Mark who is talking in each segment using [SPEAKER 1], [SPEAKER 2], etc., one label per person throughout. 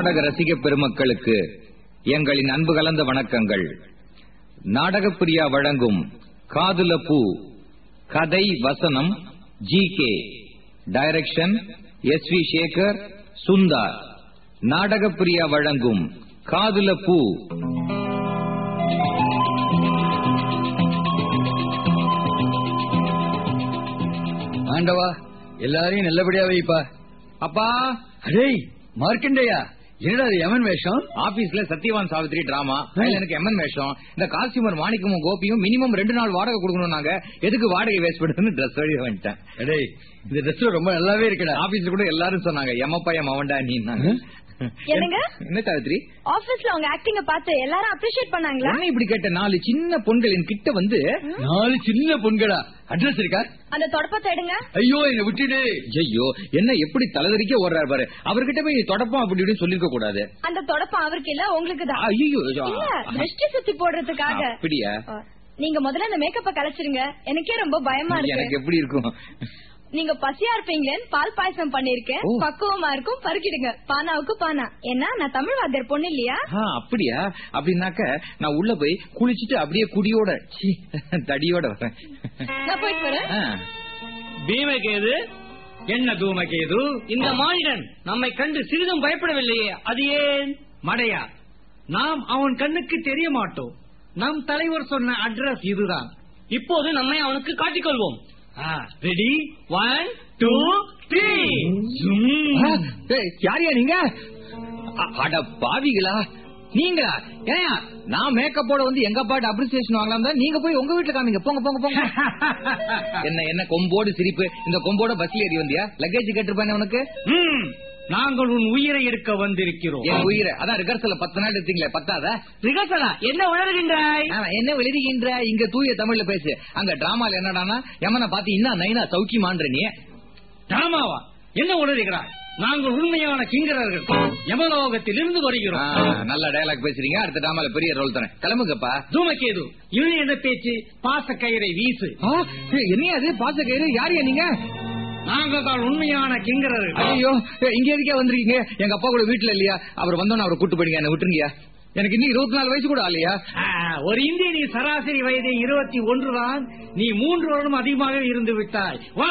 [SPEAKER 1] நாடக ரசிக பெருமக்களுக்கு எங்களின் அன்பு கலந்த வணக்கங்கள். நாடகப்பிரியா வழங்கும் காதுல பூ கதை வசனம் G K direction S V Sekhar Sundar Natakapriya வழங்கும் காதுல பூ
[SPEAKER 2] ஆண்டவா எல்லாரையும் நல்லபடியா வைப்பா.
[SPEAKER 1] அப்பா
[SPEAKER 2] அடே மார்க்கண்டேயா? என்னடா அது யமன் வேஷம்?
[SPEAKER 1] ஆபீஸ்ல சத்யவான் சாவித்ரி டிராமா எனக்கு எம்என் வேஷம். இந்த காஸ்டியூமர் மாணிக்கமும் கோபியும் மினிமம் ரெண்டு நாள் வாடகை கொடுக்கணும் நாங்க எதுக்கு வாடகை வேஸ்ட் பண்ணுன்னு ட்ரெஸ் வழி வந்துட்டேன்
[SPEAKER 2] இந்த ட்ரெஸ் ரொம்ப நல்லாவே இருக்குடா.
[SPEAKER 1] ஆபீஸ்ல கூட எல்லாரும் சொன்னாங்க எம்மப்பா எம் அவன்டா நீ
[SPEAKER 3] என்னங்க?
[SPEAKER 1] என்ன சாவித்ரி?
[SPEAKER 3] ஆபீஸ்ல உங்க ஆக்டிங்க பார்த்து எல்லாரும் அப்ரிஷியேட் பண்ணாங்களா?
[SPEAKER 1] என்ன இப்படி கேட்ட நாலு சின்ன பொண்களின் கிட்ட வந்து
[SPEAKER 2] நாலு சின்ன பொண்களா? அட்ரஸ் இருக்கா?
[SPEAKER 3] அந்த தொடப்பத்தை எடுங்க.
[SPEAKER 2] ஐயோ என்ன விட்டுடு.
[SPEAKER 1] ஐயோ என்ன எப்படி தலைதறிக்க ஓடுறாரு பாரு. அவர்கிட்ட போய் தொடப்போம் அப்படி இப்படின்னு சொல்லிருக்க கூடாது.
[SPEAKER 3] அந்த தொடப்பம் அவருக்கு இல்ல உங்களுக்கு தான்.
[SPEAKER 1] ஐயோ.
[SPEAKER 3] திருஷ்டி சுத்தி போடுறதுக்காக.
[SPEAKER 1] அப்படியா?
[SPEAKER 3] அ, நீங்க முதல்ல அந்த மேக்கப்ப கலைச்சிருங்க. எனக்கே ரொம்ப பயமா
[SPEAKER 1] எனக்கு
[SPEAKER 3] இருக்கு.
[SPEAKER 1] எப்படி இருக்கும்?
[SPEAKER 3] நீங்க பசியா இருப்பீங்களேன்னு பால் பாயசம் பண்ணிருக்கேன். பக்குவமா இருக்கும் பருகிடுங்க பானாவுக்கு பானா. ஏன்னா நான் தமிழ் வாத்தியார் பொண்ணு இல்லையா?
[SPEAKER 1] ஆ, அப்படியா? அப்படின்னாக்க நான் உள்ள போய் குளிச்சிட்டு அப்படியே குடியோட சீ, தடியோட வரேன்.
[SPEAKER 3] நான் போயிட்டு வரேன்.
[SPEAKER 4] பீமகேது என்ன தூமகேது இந்த மானிடன் நம்மை கண்டு சிறிதும் பயப்படவில்லையே அது ஏன்? மடையா. நாம் அவன் கண்ணுக்கு தெரிய மாட்டோம். நம் தலைவர் சொன்ன அட்ரஸ் இதுதான். இப்போது நம்மை அவனுக்கு காட்டிக்கொள்வோம். ரெடி ஒன் டூ த்ரீ
[SPEAKER 1] யாரையா நீங்க? அட பாவிகளா. நீங்களா? ஏயா நான் மேக்கப்போட வந்து எங்க பாட்டு அப்ரிசியேஷன் வாங்கலாம் தான் நீங்க போய் உங்க வீட்டுல காமிங்க. போங்க போங்க போங்க. என்ன என்ன கொம்போடு சிரிப்பு? இந்த கொம்போட பஸ்ல ஏறி வந்தியா? லக்கேஜ் கேட்டிருப்பானே உனக்கு?
[SPEAKER 4] நாங்கள் உன் உயிரை எடுக்க வந்திருக்கிறோம்.
[SPEAKER 1] என் உயிரை. அதான் ரிகர்சல்ல பத்து நாள் எடுத்தீங்களே பத்தாத?
[SPEAKER 4] ரிகர்சலா என்ன உணர்கின்றாய்
[SPEAKER 1] என்ன எழுதுகின்ற இங்க தூய தமிழ்ல பேசு. அங்க டிராமால என்னடானா யமனை பாத்து இன்னும் நைனா சௌக்கியமான்ற நீ?
[SPEAKER 4] ராமாவா என்ன உணர்கிறாய் நாங்கள் உண்மையான கிங்கரர்கள். யமலோகத்தில் இருந்து வருகிறோம்.
[SPEAKER 1] நல்ல டயலாக் பேசுறீங்க. அடுத்த டிராமால பெரிய ரோல் தரேன். கிளம்புங்கப்பா.
[SPEAKER 4] தூமகேது இவன் என்ன பேச்சு பாச கயிறை வீசு.
[SPEAKER 1] ஆ, ஏய், என்னையா அது பாச கயிறு யாரையா நீங்க?
[SPEAKER 4] நாங்கள் தான் உண்மையான கிங்கரர்கள்.
[SPEAKER 1] ஐயோ இங்க எதுக்கே வந்திருக்கீங்க? எங்க அப்பா கூட வீட்டுல இல்லையா? அவர் வந்தோன்னு அவரை கூட்டு போயிடுங்க என்ன விட்டுருங்கயா எனக்கு இன்னும் இருபத்தி நாலு வயசு கூட இல்லையா
[SPEAKER 4] ஒரு இந்தியனின் சராசரி வயது இருபத்தி ஒன்று தான். நீ மூன்று வருடம் அதிகமாக இருந்து விட்டாய். வா!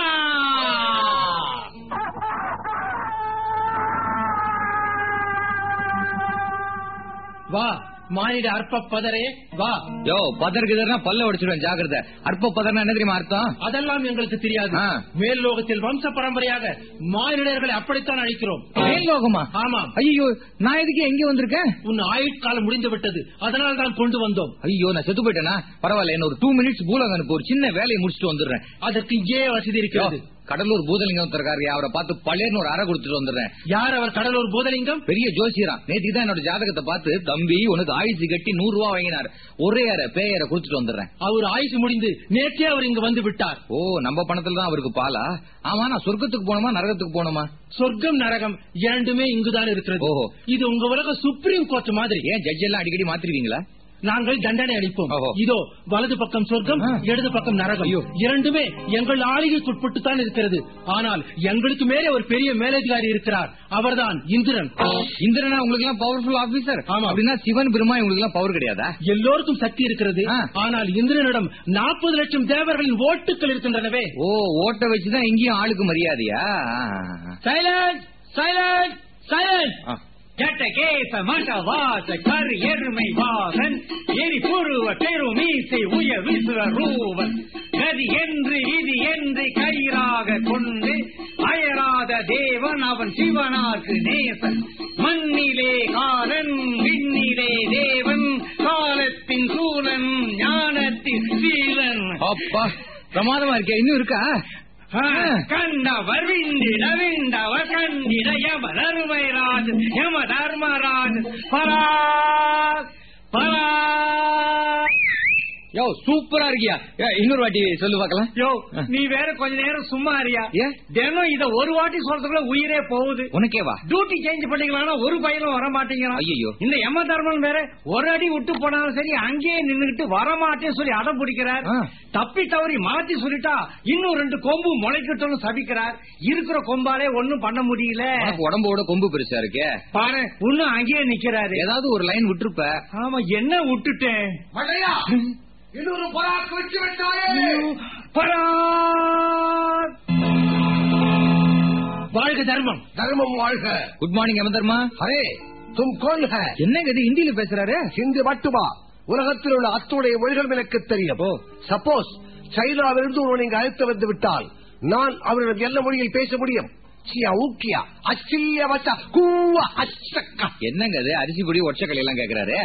[SPEAKER 4] வா. மானிட அற்ப பதரே வா.
[SPEAKER 1] யோ பதர் கிதர்னா பல்ல உடைச்சிடுவேன் ஜாக்கிரதை. அற்ப பதர்னா என்ன தெரியுமா அர்த்தம்?
[SPEAKER 4] அதெல்லாம் எங்களுக்கு தெரியாது. மேல் லோகத்தில் வம்ச பரம்பரையாக மானிடர்களை அப்படித்தான் அழிக்கிறோம்.
[SPEAKER 1] மேல் லோகமா?
[SPEAKER 4] ஆமாம்
[SPEAKER 1] ஐயோ நான் எதுக்கு எங்க வந்திருக்கேன்?
[SPEAKER 4] உன் ஆயுட்காலம் முடிந்து விட்டது அதனால் தான் கொண்டு வந்தோம்.
[SPEAKER 1] ஐயோ நான் செத்து போயிட்டேனா? பரவாயில்ல என்ன ஒரு டூ மினிட்ஸ் பூலகம் ஒரு சின்ன வேலையை முடிச்சுட்டு வந்துடுறேன்.
[SPEAKER 4] அதற்கு இங்கே வசதி இருக்கிறது.
[SPEAKER 1] கடலூர் பூதலிங்கம் ஒருத்தருக்காரு அவரை பார்த்து பழையர்னு ஒரு அறை கொடுத்துட்டு வந்துடுறேன்.
[SPEAKER 4] யார் அவர் கடலூர் பூதலிங்கம்?
[SPEAKER 1] பெரிய ஜோசியரான் நேற்றுக்கு தான் என்னோட ஜாதகத்தை பார்த்து தம்பி உனக்கு ஆயுசு கட்டி நூறு ரூபா வாங்கினார். ஒரே அறை பேயரை கொடுத்துட்டு வந்துடுறேன்.
[SPEAKER 4] அவர் ஆயுசு முடிந்து நேற்றே அவர் இங்கு வந்து விட்டார்.
[SPEAKER 1] ஓ நம்ம பணத்துல தான் அவருக்கு பாலா? ஆமா நான் சொர்க்கத்துக்கு போனோமா நரகத்துக்கு போனோமா?
[SPEAKER 4] சொர்க்கம் நரகம் இரண்டுமே இங்குதான் இருக்கிறது.
[SPEAKER 1] ஓஹோ.
[SPEAKER 4] இது உங்க உலக சுப்ரீம் கோர்ட் மாதிரி.
[SPEAKER 1] ஏன் ஜட்ஜ் எல்லாம் அடிக்கடி மாத்திருவீங்களா?
[SPEAKER 4] நாங்கள் தண்டனை அளிப்போம். இதோ வலது பக்கம் சொர்க்கம். இடது பக்கம் நரகம்.
[SPEAKER 1] ஐயோ.
[SPEAKER 4] இரண்டுமே எங்கள் ஆளுகைக்குட்பட்டு தான் இருக்கிறது. ஆனால் எங்களுக்கு மேலே ஒரு பெரிய மேலதிகாரி இருக்கிறார். அவர்தான் இந்திரன்.
[SPEAKER 1] இந்திரனா உங்களுக்கு எல்லாம் பவர்ஃபுல் ஆபீசர்
[SPEAKER 4] ஆமா.
[SPEAKER 1] அப்படின்னா சிவன் பெருமா உங்களுக்கு எல்லாம் பவர் கிடையாதா?
[SPEAKER 4] எல்லோருக்கும் சக்தி இருக்கிறது. ஆனால் இந்திரனிடம் நாற்பது லட்சம் தேவர்களின் ஓட்டுகள் இருக்கின்றனவே.
[SPEAKER 1] ஓ ஓட்ட வச்சுதான் எங்கேயும் ஆளுக்கு மரியாதையா?
[SPEAKER 4] சைலன்ஸ்! சைலன்ஸ்! சைலன்ஸ்! எட்ட கேச மண்ட வாச கரு எருமை வாகன் எரி புருவ பெரு மீசை உய விசுவ கதி என்று விதி என்று கயிறாக கொண்டு அயராத தேவன் அவன் சிவனாக்கு நேசன் மண்ணிலே காலன் விண்ணிலே தேவன் காலத்தின் சூழன் ஞானத்தின் சீலன்
[SPEAKER 1] அப்பா பிரமாதமா இருக்கே இன்னும் இருக்கா
[SPEAKER 4] கண்டவர் விண்டிட விண்டவர் கண்டிட யம தருமைராஜ் யம தர்மராஜ் பரா பரா
[SPEAKER 1] யோ சூப்பரா இருக்கியா? இன்னொரு வாட்டி சொல்லு பார்க்கலாம்.
[SPEAKER 4] யோ நீ வேற கொஞ்ச நேரம் சும்மா அறியா? தினம் இத ஒரு வாட்டி சொல்றதுக்குள்ள உயிரே போகுது.
[SPEAKER 1] உனக்கேவா
[SPEAKER 4] டியூட்டி சேஞ்ச் பண்ணிக்கலாம்னா ஒரு பையனும் வர மாட்டேங்கிறான்.
[SPEAKER 1] ஐயையோ.
[SPEAKER 4] இந்த யம தர்மன் வேற ஒரு அடி விட்டு போனாலும் சரி அங்கேயே நின்னுகிட்டு வரமாட்டேன்னு சொல்லி அடம் பிடிக்கிறார். தப்பி தவறி மாத்தி சொல்லிட்டா இன்னும் ரெண்டு கொம்பு முளைக்கட்டும்னு சபிக்கிறார். இருக்கிற கொம்பாலே ஒண்ணும் பண்ண முடியல.
[SPEAKER 1] உடம்போட கொம்பு பெருசா இருக்கே.
[SPEAKER 4] பாரு இன்னும் அங்கேயே நிக்கிறாரு.
[SPEAKER 1] ஏதாவது ஒரு லைன் விட்டுருப்ப.
[SPEAKER 4] ஆமா என்ன விட்டுட்டேன்?
[SPEAKER 5] இன்னொரு பராக்கு வச்சு விட்டாயே
[SPEAKER 4] பராக்! வாழ்க தர்மம்.
[SPEAKER 5] தர்மம் வாழ்க.
[SPEAKER 1] குட் மார்னிங் யமதர்மா
[SPEAKER 5] அரே தும் கோல் ஹே.
[SPEAKER 1] என்னங்க இது ஹிந்தியில பேசுறாரு?
[SPEAKER 5] ஹிந்தி மட்டுமா? உலகத்தில் உள்ள அத்துடைய மொழிகள் எனக்கு தெரியும். சப்போஸ் சைனாவிலிருந்து ஒருவன் இங்கு அழைத்து வந்து விட்டால் நான் அவரிடம் என்ன மொழியில் பேச முடியும்? சியா ஊக்கியா அச்சில்ய வச்சா கூவா அச்சக்கா.
[SPEAKER 1] என்னங்க அரிசி பொடி ஒற்சக்கலை எல்லாம் கேக்குறாரு?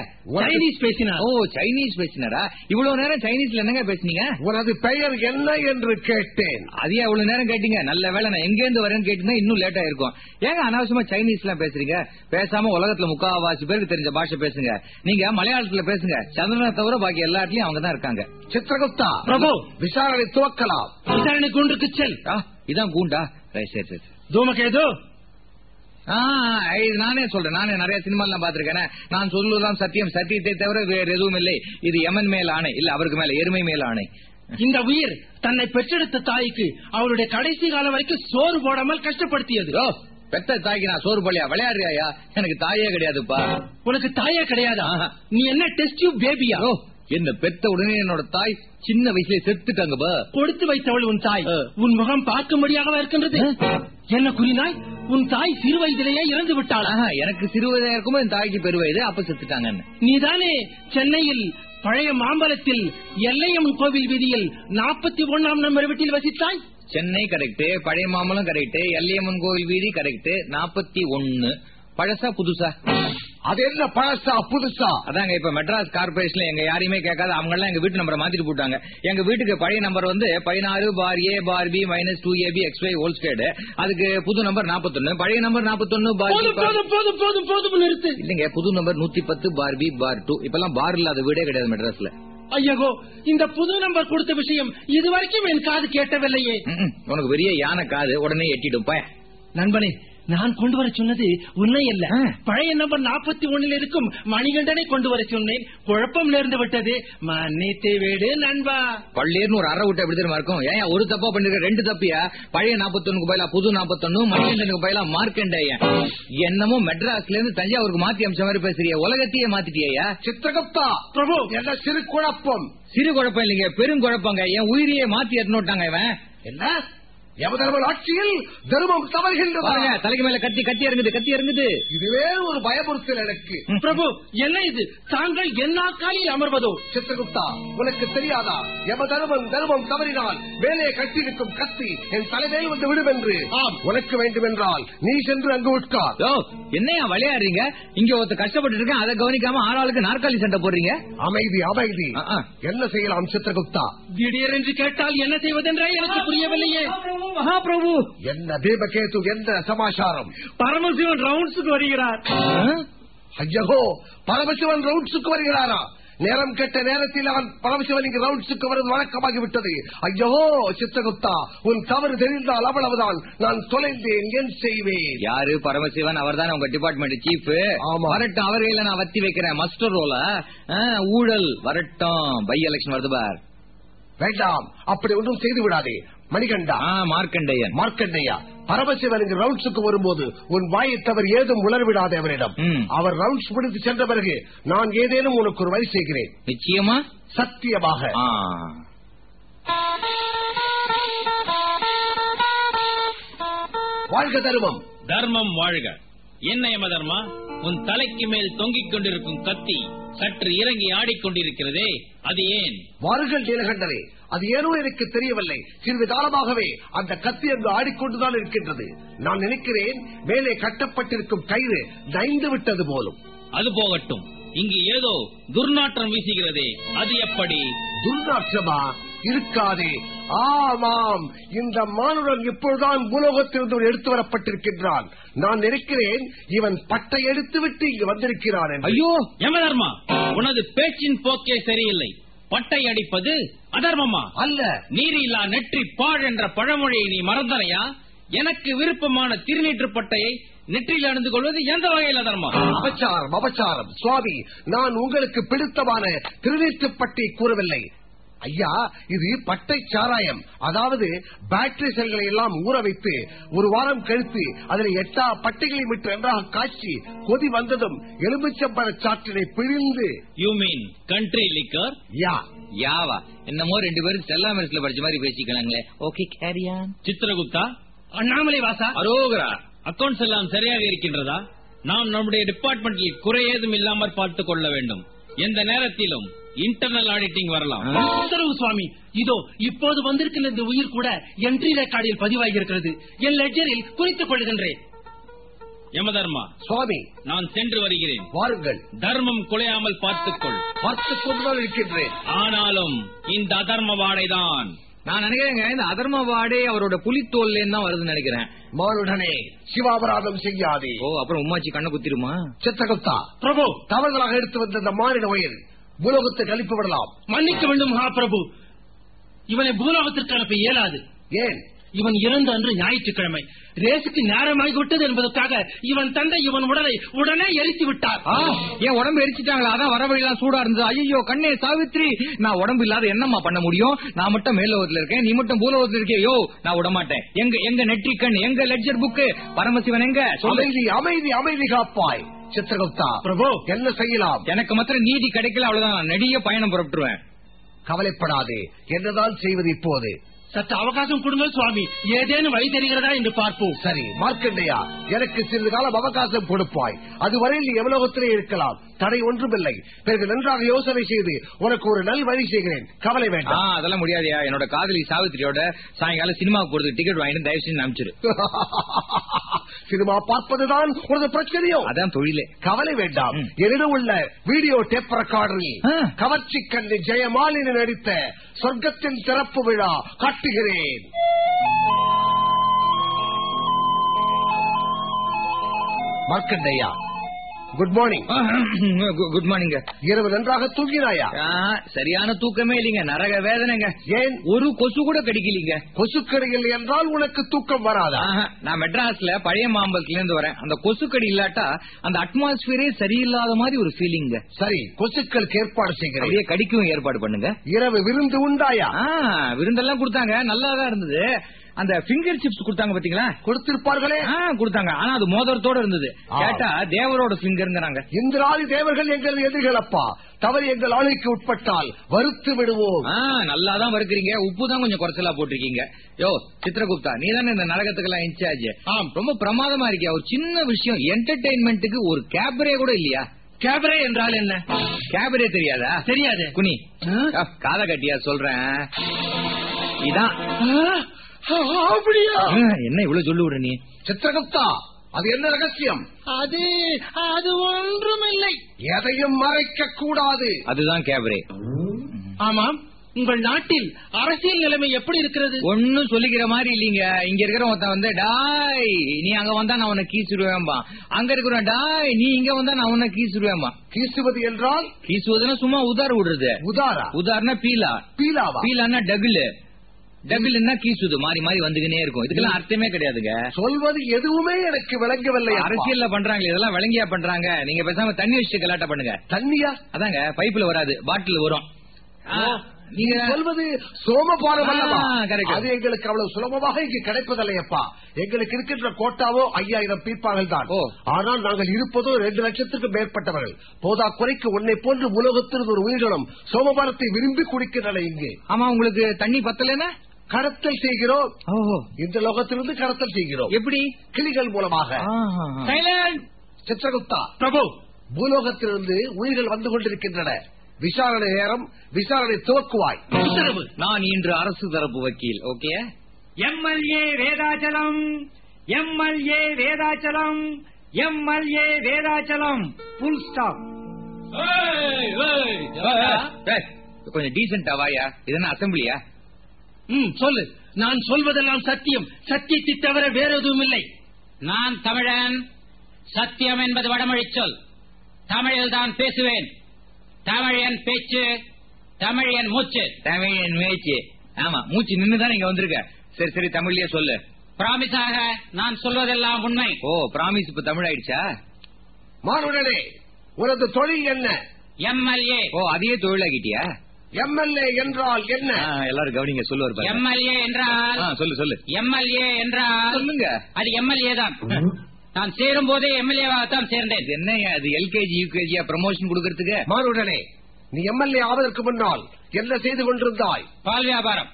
[SPEAKER 4] சைனீஸ் பேசினா
[SPEAKER 1] ஓ சைனீஸ் பேசினாரா? இவ்வளவு நேரம் சைனீஸ்ல என்னங்க பேசுனீங்க?
[SPEAKER 5] உனது பெயர் என்ன என்று கேட்டேன்.
[SPEAKER 1] அதே அவ்வளவு நேரம் கேட்டீங்க? நல்ல வேலை நான் எங்க இருந்து வரேன்னு கேட்டீங்கன்னா இன்னும் லேட்டா இருக்கும் ஏங்க அனாவசியமா சைனீஸ் எல்லாம் பேசுறீங்க? பேசாம உலகத்துல முக்காவாசி பேருக்கு தெரிஞ்ச பாஷை பேசுங்க. நீங்க மலையாளத்துல பேசுங்க. சந்திரனை தவிர பாக்கி எல்லா இடத்துலயும் அவங்க தான் இருக்காங்க.
[SPEAKER 5] சித்திரகுப்தா
[SPEAKER 4] பிரபு.
[SPEAKER 5] விசாரணை துவக்கலாம்.
[SPEAKER 4] விசாரணை குண்டுக்கு செல்.
[SPEAKER 1] ஆ, இதான் கூண்டா? ரைட் சரி சரி.
[SPEAKER 4] தூமகேது?
[SPEAKER 1] இது நானே சொல்றேன். நானே நிறைய சினிமா எல்லாம் பாத்திருக்கேன் நான் சொல்லுவதுதான் சத்தியம். சத்தியத்தை தவிர வேற எதுவும் இல்லை. இது யமன் மேல் ஆணை. இல்ல அவருக்கு மேல எருமை மேல் ஆணை.
[SPEAKER 4] இந்த உயிர் தன்னை பெற்றெடுத்த தாய்க்கு அவருடைய கடைசி காலம் வரைக்கும் சோறு போடாமல் கஷ்டப்படுத்தியது.
[SPEAKER 1] பெத்த தாய்க்கு நான் சோறு பள்ளியா விளையாடுறியா எனக்கு தாயே கிடையாதுப்பா.
[SPEAKER 4] உனக்கு தாயே கிடையாதா. நீ என்ன டெஸ்ட் பேபியா
[SPEAKER 1] என்ன பெத்த உடனே என்னோட தாய் சின்ன வயசுல செத்துட்டாங்க
[SPEAKER 4] கொடுத்து வைத்தவள் உன் தாய். உன் முகம் பார்க்கும்படியாக இருக்கின்றது? என்ன குறினாய்? உன் தாய் சிறு வயதிலேயே இறந்து விட்டாளா.
[SPEAKER 1] எனக்கு சிறுவயதா இருக்கும்போது என் தாய்க்கு பெருவயது அப்ப செத்துட்டாங்கன்னு.
[SPEAKER 4] நீதானே சென்னையில் பழைய மாம்பலத்தில் எல்லையம்மன் கோவில் வீதியில் நாற்பத்தி ஒன்னாம் நம்பர் வீட்டில் வசித்தாய்?
[SPEAKER 1] சென்னை கரெக்ட் பழைய மாமலம் கரெக்ட் எல்லையம்மன் கோவில் வீதி கரெக்ட் நாற்பத்தி ஒன்னு பழசா புதுசா?
[SPEAKER 5] அது என்ன பழசா புதுசா?
[SPEAKER 1] அதாங்க இப்ப மெட்ராஸ் கார்பரேஷன்ல எங்க யாரையுமே கேட்காத அவங்க எல்லாம் எங்க வீட்டு நம்பரை மாத்திட்டு போட்டாங்க. எங்க வீட்டுக்கு பழைய நம்பர் வந்து பதினாறு bar A bar B minus two A B X Y whole squared அதுக்கு புது நம்பர் நாற்பத்தொன்னு பழைய நம்பர் நாற்பத்தொன்னு
[SPEAKER 4] நிறுத்து.
[SPEAKER 1] இல்லங்க புது நம்பர் நூத்தி பத்து பார் பி பார் டூ. இப்பெல்லாம் பார் இல்லாத வீடே கிடையாது மெட்ராஸ்ல.
[SPEAKER 4] ஐயகோ இந்த புது நம்பர் கொடுத்த விஷயம் இதுவரைக்கும் என் காது கேட்டவில்லையே.
[SPEAKER 1] உனக்கு பெரிய யானை காது உடனே எட்டிடும் பய
[SPEAKER 4] நண்பனே நான் கொண்டு வர சொன்னது உன்னை அல்ல. பழைய நம்பர் நாற்பத்தி ஒன்னில் இருக்கும் மணிகண்டனை கொண்டு வர சொன்னேன். குழப்பம் நேர்ந்து விட்டது. மன்னித்து விடு நண்பா.
[SPEAKER 1] பள்ளியர்னு ஒரு அரை விட்டு எப்படி தெரியுமா இருக்கும்? ஏன் ஒரு தப்பா பண்ணிருக்க ரெண்டு தப்பியா? பழைய நாற்பத்தொன்னுக்கு பதிலா புது நாற்பத்தொன்னு மணிகண்டனுக்கு பதிலா மார்க்கண்டேயன் என்னமோ மெட்ராஸ்ல இருந்து தஞ்சாவூருக்கு மாத்தி அம்ச மாதிரி பேசுறிய உலகத்தையே மாத்திட்டியா
[SPEAKER 5] சித்திரகுப்தா!
[SPEAKER 4] பிரபு
[SPEAKER 5] என்ன சிறு குழப்பம்.
[SPEAKER 1] சிறு குழப்பம் இல்லைங்க பெரும் குழப்பங்க. என் உயிரியே மாத்தி எட்டனோட்டாங்க இவன்.
[SPEAKER 5] என்ன? யமதர்மன் ஆட்சியில் தர்மம் தவறுகின்றதா?
[SPEAKER 1] தலைக்கு மேல கத்தி கத்தி இறங்குது கத்தி இறங்குது
[SPEAKER 5] இதுவே ஒரு பயமுறுத்தல் எனக்கு.
[SPEAKER 4] பிரபு என்ன இது? தாங்கள் என்ன காலில் அமர்வதோ?
[SPEAKER 5] சித்திரகுப்தா உனக்கு தெரியாதா? யம தர்மம் தவறினால் மேலே கட்டியிருக்கும் கத்தி என் தலைமையில் வந்து விடும் என்று.
[SPEAKER 4] ஆம்.
[SPEAKER 5] உனக்கு வேண்டுமென்றால் நீ சென்று அங்கு உட்கார்.
[SPEAKER 1] என்னையா விளையாடுறீங்க இங்க ஒருத்தர் கஷ்டப்பட்டு இருக்கேன் அதை கவனிக்காம ஆளாளுக்கு நாற்காலி சண்டை போடுறீங்க?
[SPEAKER 5] அமைதி அமைதி. என்ன செய்யலாம் சித்திரகுப்தா
[SPEAKER 4] திடீரென்று கேட்டால் என்ன செய்வதென்றே எனக்கு புரியவில்லையே.
[SPEAKER 1] மகாபிரபு
[SPEAKER 5] என்ன தீபகேது என்ன சமாச்சாரம்?
[SPEAKER 4] பரமசிவன் ரவுண்ட்ஸுக்கு வருகிறார்.
[SPEAKER 5] ஐயோ பரமசிவன் ரவுண்ட்ஸுக்கு வருகிறாரா? நேரம் கெட்ட நேரத்தில் அவன் பரமசிவன் இங்கு ரவுண்ட்ஸுக்கு வருவது வழக்கமாகி விட்டது ஐயோ சித்திரகுப்தா உன் தவறு தெரிந்தால் அவ்வளவுதான். நான் தொலைந்தேன் என் செய்வேன்?
[SPEAKER 1] யாரு? பரமசிவன் அவர் தானே உங்க டிபார்ட்மெண்ட் சீஃப்
[SPEAKER 5] ஆமா.
[SPEAKER 1] வரட்டும் அவர் கையில நான் வத்தி வைக்கிறேன். மஸ்டர் ரோல ஊழல் வரட்டும். பை எலெக்ஷன் வருது பார்.
[SPEAKER 5] வேண்டாம் அப்படி ஒன்றும் செய்து விடாதே மணிகண்டா.
[SPEAKER 1] ஆ, மார்க்கண்டேயன்.
[SPEAKER 5] மார்க்கண்டையா. பரமசிவன் இங்கு ரவுண்ட்ஸுக்கு வரும்போது உன் வாயை தவிர ஏதும் உளர்விடாதே அவரிடம். அவர் ரவுண்ட்ஸ் முடித்து சென்ற பிறகு நான் ஏதேனும் உனக்கு ஒரு வழி செய்கிறேன்.
[SPEAKER 1] நிச்சயமா?
[SPEAKER 5] சத்தியமாக. வாழ்க தருமம்.
[SPEAKER 6] தர்மம் வாழ்க. என்ன யம தர்மா? உன் தலைக்கு மேல் தொங்கிக் கொண்டிருக்கும் கத்தி சற்று இறங்கி ஆடிக்கொண்டிருக்கிறதே அது ஏன்?
[SPEAKER 5] வாருங்கள் நீலகண்டரே அது ஏனோ எனக்கு தெரியவில்லை. சிறிது காலமாகவே அந்த கத்தி அங்கு ஆடிக்கொண்டுதான் இருக்கின்றது. நான் நினைக்கிறேன் மேலே கட்டப்பட்டிருக்கும் கயிறு நைந்து விட்டது போலும்.
[SPEAKER 6] அது போகட்டும். இங்கு ஏதோ துர்நாற்றம் வீசுகிறதே. அது எப்படி?
[SPEAKER 5] துர்நாற்றமா? இருக்காதே. ஆமாம். இந்த மானுடன் இப்பொழுதுதான் பூலோகத்திலிருந்து எடுத்து வரப்பட்டிருக்கின்றான். நான் நினைக்கிறேன் இவன் பட்டை எடுத்து விட்டு இங்கு வந்திருக்கிறான்.
[SPEAKER 1] ஐயோ
[SPEAKER 6] யம தர்மா உனது பேச்சின் போக்கே சரியில்லை.
[SPEAKER 7] பட்டை அடிப்பது அதர்மமா?
[SPEAKER 5] அல்ல.
[SPEAKER 7] நீரில்லா நெற்றி பாழ் என்ற பழமொழியை நீ மறந்தனையா? எனக்கு விருப்பமான திருநீற்று பட்டையை நெற்றியில் அணிந்து கொள்வது எந்த வகையில் அதர்மா
[SPEAKER 5] அபச்சாரம் அபச்சாரம். சுவாமி நான் உங்களுக்கு பிடித்தமான திருநீற்றுப்பட்டி கூறவில்லை. ஐயா இது பட்டை சாராயம். அதாவது பேட்டரி செல்களை எல்லாம் ஊற வைத்து ஒரு வாரம் கழித்து அதில் எட்டா பட்டைகளை விட்டு நன்றாக காய்ச்சி கொதி வந்ததும் எலுமிச்சம்பழ சாற்றினை பிழிந்து.
[SPEAKER 7] You mean country liquor
[SPEAKER 5] yeah.
[SPEAKER 1] யாவா? என்னமோ ரெண்டு பேரும் செல்லா மெரிசில படிச்ச மாதிரி பேசிக்கலாங்களே. ஓகே கேரியான்
[SPEAKER 7] சித்திரகுப்தா?
[SPEAKER 8] அண்ணாமலை வாசா.
[SPEAKER 7] அரோகரா அக்கவுண்ட்ஸ் எல்லாம் சரியாக இருக்கின்றதா? நாம் நம்முடைய டிபார்ட்மெண்டில் குறை ஏதும் இல்லாமல் பார்த்துக் கொள்ள வேண்டும். எந்த நேரத்திலும் இன்டர்னல் ஆடிட்டிங் வரலாம்.
[SPEAKER 8] உத்தரவு சுவாமி. இதோ இப்போது வந்திருக்கிற இந்த உயிர் கூட என்ட்ரி ரெக்கார்டில் பதிவாகி இருக்கிறது என் லெட்ஜரில் குறித்துக் கொள்கின்றேன்.
[SPEAKER 7] யமதர்மா
[SPEAKER 5] சுவாமி.
[SPEAKER 7] நான் சென்று வருகிறேன்.
[SPEAKER 5] வாருங்கள்.
[SPEAKER 7] தர்மம் குலையாமல் பார்த்துக்கொள்.
[SPEAKER 5] பார்த்துக் கொண்டுதான் இருக்கின்றேன்.
[SPEAKER 7] ஆனாலும் இந்த அதர்ம வாடைதான்
[SPEAKER 1] நான் நினைக்கிறேங்க இந்த அதர்ம வாடே அவரோட புலித்தோல்ல தான் வருதுன்னு நினைக்கிறேன்.
[SPEAKER 5] மானுடனே சிவாபராதம் செய்யாதே.
[SPEAKER 1] ஓ அப்புறம் உமாச்சி கண்ணை குத்திருமா
[SPEAKER 5] சித்தகுப்தா
[SPEAKER 8] பிரபு!
[SPEAKER 5] தவறுதலாக எடுத்து வந்த இந்த மானிட உயிர் பூலோகத்தை கழிப்பு விடலாம்
[SPEAKER 8] மன்னிக்க வேண்டும் மகாபிரபு. இவனை பூலோகத்திற்கு அனுப்ப இயலாது
[SPEAKER 5] ஏன்?
[SPEAKER 8] இவன் இறந்த அன்று ஞாயிற்றுக்கிழமை. ரேசுக்கு நேரமாகிவிட்டது என்பதற்காக இவன் தந்தை இவன் உடலை உடனே எரித்து விட்டார்.
[SPEAKER 1] என் உடம்பு எரிச்சிட்டாங்களா? அதான் வர வழியெல்லாம் சூடா இருந்தது. ஐயோ கண்ணே சாவித்ரி! நான் உடம்பு இல்லாத என்னம்மா பண்ண முடியும்? நான் மட்டும் மேலோகத்துல இருக்கேன் நீ மட்டும் பூலோகத்துல இருக்கே யோ நான் விட மாட்டேன் எங்க எங்க நெற்றிக்கண் எங்க லெட்ஜர் புக்கு? பரமசிவன் எங்க?
[SPEAKER 5] அமைதி அமைதி அமைதி காப்பாய். சித்திரகுப்தா
[SPEAKER 8] பிரபு!
[SPEAKER 5] என்ன செய்யலாம்?
[SPEAKER 1] எனக்கு மாத்திரம் நீதி கிடைக்கல அவ்வளவுதான். நெடிய பயணம் புறப்பட்டுருவேன்.
[SPEAKER 5] கவலைப்படாதே. என்னதான் செய்வது இப்போது?
[SPEAKER 8] சற்று அவகாசம் கொடுங்கள் சுவாமி. ஏதேனும் வழி தெரிகிறதா என்று பார்ப்போம்.
[SPEAKER 5] சரி மார்க்கண்டையா எனக்கு சிறிது காலம் அவகாசம் கொடுப்பாய். அதுவரையில் நீ எவ்வளவுத்திலே இருக்கலாம். தடை ஒன்றுமில்லை. பிறகு நன்றாக யோசனை செய்து உனக்கு ஒரு நல் வழி செய்கிறேன். கவலை வேண்டாம்.
[SPEAKER 1] அதெல்லாம் முடியாதுயா? என்னோட காதலி சாவித்திரியோட சாயங்காலம் சினிமாவுக்கு போறதுக்கு டிக்கெட் வாங்கிட்டு தயவு செஞ்சு அனுப்பிச்சிரு.
[SPEAKER 5] சினிமா பார்ப்பதுதான் உனது பிரச்சனையோ
[SPEAKER 1] அதான் தொழிலே
[SPEAKER 5] கவலை வேண்டாம். என்னிடம் உள்ள வீடியோ டேப் ரெக்கார்டரில். கவர்ச்சி கண்ணி ஜெயமாலினி நடித்த சொர்க்கத்தின் திறப்பு விழா காட்டுகிறேன் Markandeya good morning
[SPEAKER 1] good morning
[SPEAKER 5] இரவு நன்றாக தூங்கினாயா?
[SPEAKER 1] சரியான தூக்கமே இல்லைங்க. நரக வேதனைங்க.
[SPEAKER 5] ஏன்?
[SPEAKER 1] ஒரு கொசு கூட கடிக்கலீங்க.
[SPEAKER 5] கொசுக்கடையில் என்றால் உனக்கு தூக்கம் வராதா?
[SPEAKER 1] நான் மெட்ராஸ்ல பழைய மாம்பலத்துல இருந்து வரேன். அந்த கொசுக்கடி இல்லாட்டா அந்த அட்மாஸ்பியரே சரியில்லாத மாதிரி ஒரு ஃபீலிங்க
[SPEAKER 5] சரி கொசுக்களுக்கு ஏற்பாடு செய்கிறேன்.
[SPEAKER 1] கடிக்கும் ஏற்பாடு பண்ணுங்க.
[SPEAKER 5] இரவு விருந்து உண்டாயா?
[SPEAKER 1] விருந்தெல்லாம் கொடுத்தாங்க. நல்லா தான் இருந்தது. அந்த ஃபிங்கர் சிப்ஸ் கொடுத்தாங்க பாத்தீங்களா?
[SPEAKER 5] கொடுத்திருப்பார்களே.
[SPEAKER 1] கொடுத்தாங்க. ஆனா அது மோதிரத்தோட இருந்தது. கேட்டா தேவரோட ஃபிங்கர்ங்கிறாங்க
[SPEAKER 5] இந்திராதி தேவர்கள் எங்கள் எதிர்களப்பா. தவறு எங்கள் ஆணைக்கு உட்பட்டால் வருத்து விடுவோம்.
[SPEAKER 1] நல்லா தான் வறுக்கிறீங்க. உப்பு தான் கொஞ்சம் குறைச்சலா போட்டிருக்கீங்க. யோ சித்ரகுப்தா நீ தானே இந்த நரகத்துக்கெல்லாம் இன்சார்ஜ். ரொம்ப பிரமாதமா இருக்கியா? ஒரு சின்ன விஷயம் என்டர்டைன்மெண்ட்டுக்கு ஒரு கேபரே கூட இல்லையா?
[SPEAKER 8] கேபரே என்றால் என்ன?
[SPEAKER 1] கேபரே தெரியாதா?
[SPEAKER 8] தெரியாது.
[SPEAKER 1] குனி? காத கட்டியா சொல்றேன். இதான்.
[SPEAKER 5] அப்படியா?
[SPEAKER 1] என்ன இவ்வளவு சொல்லு விடுற நீ.
[SPEAKER 5] சித்திரகுப்தா அது என்ன ரகசியம்?
[SPEAKER 8] அது அது ஒன்றுமில்லை.
[SPEAKER 5] எதையும் மறைக்க கூடாது
[SPEAKER 1] அதுதான் கேபரே
[SPEAKER 8] ஆமாம் உங்கள் நாட்டில் அரசியல் நிலைமை எப்படி இருக்கிறது?
[SPEAKER 1] ஒன்னும் சொல்லிக்கிற மாதிரி இல்லீங்க. இங்க இருக்கிற ஒருத்தன் வந்து டாய் நீ அங்க வந்தா நான் உன்னை கீசுருவேன்பா அங்க இருக்கிறவன் டாய் நீ இங்க வந்தா நான் உன்னை கீசுருவேன்பா
[SPEAKER 5] கீசுவது என்றால்?
[SPEAKER 1] கீசுவதுன்னா சும்மா உதார் விடுறது.
[SPEAKER 5] உதாரா?
[SPEAKER 1] உதாரண பீலா.
[SPEAKER 5] பீலாவா?
[SPEAKER 1] பீலான்னா டகுலு. டகுலுன்னா கீசுது. மாறி மாறி வந்துகினே இருக்கும். இதுக்கெல்லாம் அர்த்தமே கிடையாதுங்க.
[SPEAKER 5] சொல்வது எதுவுமே எனக்கு விளங்கவில்லை அப்பா.
[SPEAKER 1] அரசியல்ல பண்றாங்க இதெல்லாம் விளங்கியா பண்றாங்க. நீங்க பேசாம தண்ணி வச்சுட்டு கலாட்ட பண்ணுங்க.
[SPEAKER 5] தண்ணியா?
[SPEAKER 1] அதாங்க பைப்புல வராது பாட்டில் வரும்.
[SPEAKER 5] நீங்க சொல்வது சோமபானம். அது எங்களுக்கு அவ்வளவு சுலபமாக இங்கு கிடைப்பதில்லையப்பா எங்களுக்கு இருக்கின்ற கோட்டாவோ ஐயாயிரம் பீப்பாகள் தான். ஆனால் நாங்கள் இருப்பதோ ரெண்டு லட்சத்துக்கு மேற்பட்டவர்கள். போதா குறைக்கு உன்னை போன்று உலகத்தில் ஒரு உயிரினம் சோமபானத்தை விரும்பி குடிக்கின்றன இங்கு.
[SPEAKER 1] ஆமா உங்களுக்கு தண்ணி பத்தலன்னா?
[SPEAKER 5] கடத்தல் செய்கிறோம் இந்த லோகத்திலிருந்து கடத்தல் செய்கிறோம்
[SPEAKER 1] எப்படி
[SPEAKER 5] கிளிகள் மூலமாக சித்திரகுப்தா
[SPEAKER 8] பிரபு
[SPEAKER 5] பூலோகத்திலிருந்து உயிர்கள் வந்து கொண்டிருக்கின்றன விசாரணை நேரம் விசாரணை துவக்குவாய்
[SPEAKER 8] உத்தரவு
[SPEAKER 1] நான் இன்று அரசு தரப்பு வக்கீல் okay
[SPEAKER 4] MLA Vedachalam MLA Vedachalam MLA Vedachalam full stop
[SPEAKER 1] கொஞ்சம் டீசென்டா வாயா இது என்ன அசம்பிளியா
[SPEAKER 8] ம் சொல்லு. நான் சொல்வதெல்லாம் சத்தியம். சத்தியத்தை தவிர வேற எதுவும் இல்லை
[SPEAKER 4] நான் தமிழன். சத்தியம் என்பது வடமொழி சொல் தமிழில் தான் பேசுவேன். தமிழ் என் பேச்சு
[SPEAKER 9] தமிழ் என் மூச்சு.
[SPEAKER 1] தமிழ் என் மேய்ச்சி ஆமா மூச்சு நின்னுதான் இங்க வந்திருக்க. சரி சரி தமிழ்லயே சொல்லு.
[SPEAKER 9] பிராமிஸாக நான் சொல்வதெல்லாம் உண்மை.
[SPEAKER 1] ஓ பிராமிஸ் இப்ப தமிழ் ஆயிடுச்சா
[SPEAKER 5] மானுடனே உனது தொழில் என்ன?
[SPEAKER 9] எம்எல்ஏ.
[SPEAKER 1] ஓ அதையே தொழிலாக்கிட்டியா?
[SPEAKER 5] எம்எல்ஏ என்றால் என்ன?
[SPEAKER 1] எல்லாரும் கவனிங்க சொல்லுவார் பாருங்க.
[SPEAKER 9] எம்எல்ஏ என்றால்?
[SPEAKER 1] சொல்லு சொல்லு.
[SPEAKER 9] எம்எல்ஏ என்றால்?
[SPEAKER 1] சொல்லுங்க.
[SPEAKER 9] அது எம்எல்ஏ தான். நான் சேரும் போதே எம்எல்ஏவாகத்தான் சேர்ந்தேன்.
[SPEAKER 1] இது என்னய்யா இது எல்கேஜி யூகேஜியா ப்ரமோஷன் கொடுக்கறதுக்கு?
[SPEAKER 5] மானுடனே நீ எம்எல்ஏ ஆவதற்கு முன்னால் என்ன செய்து கொண்டிருந்தாய்?
[SPEAKER 9] பால் வியாபாரம்.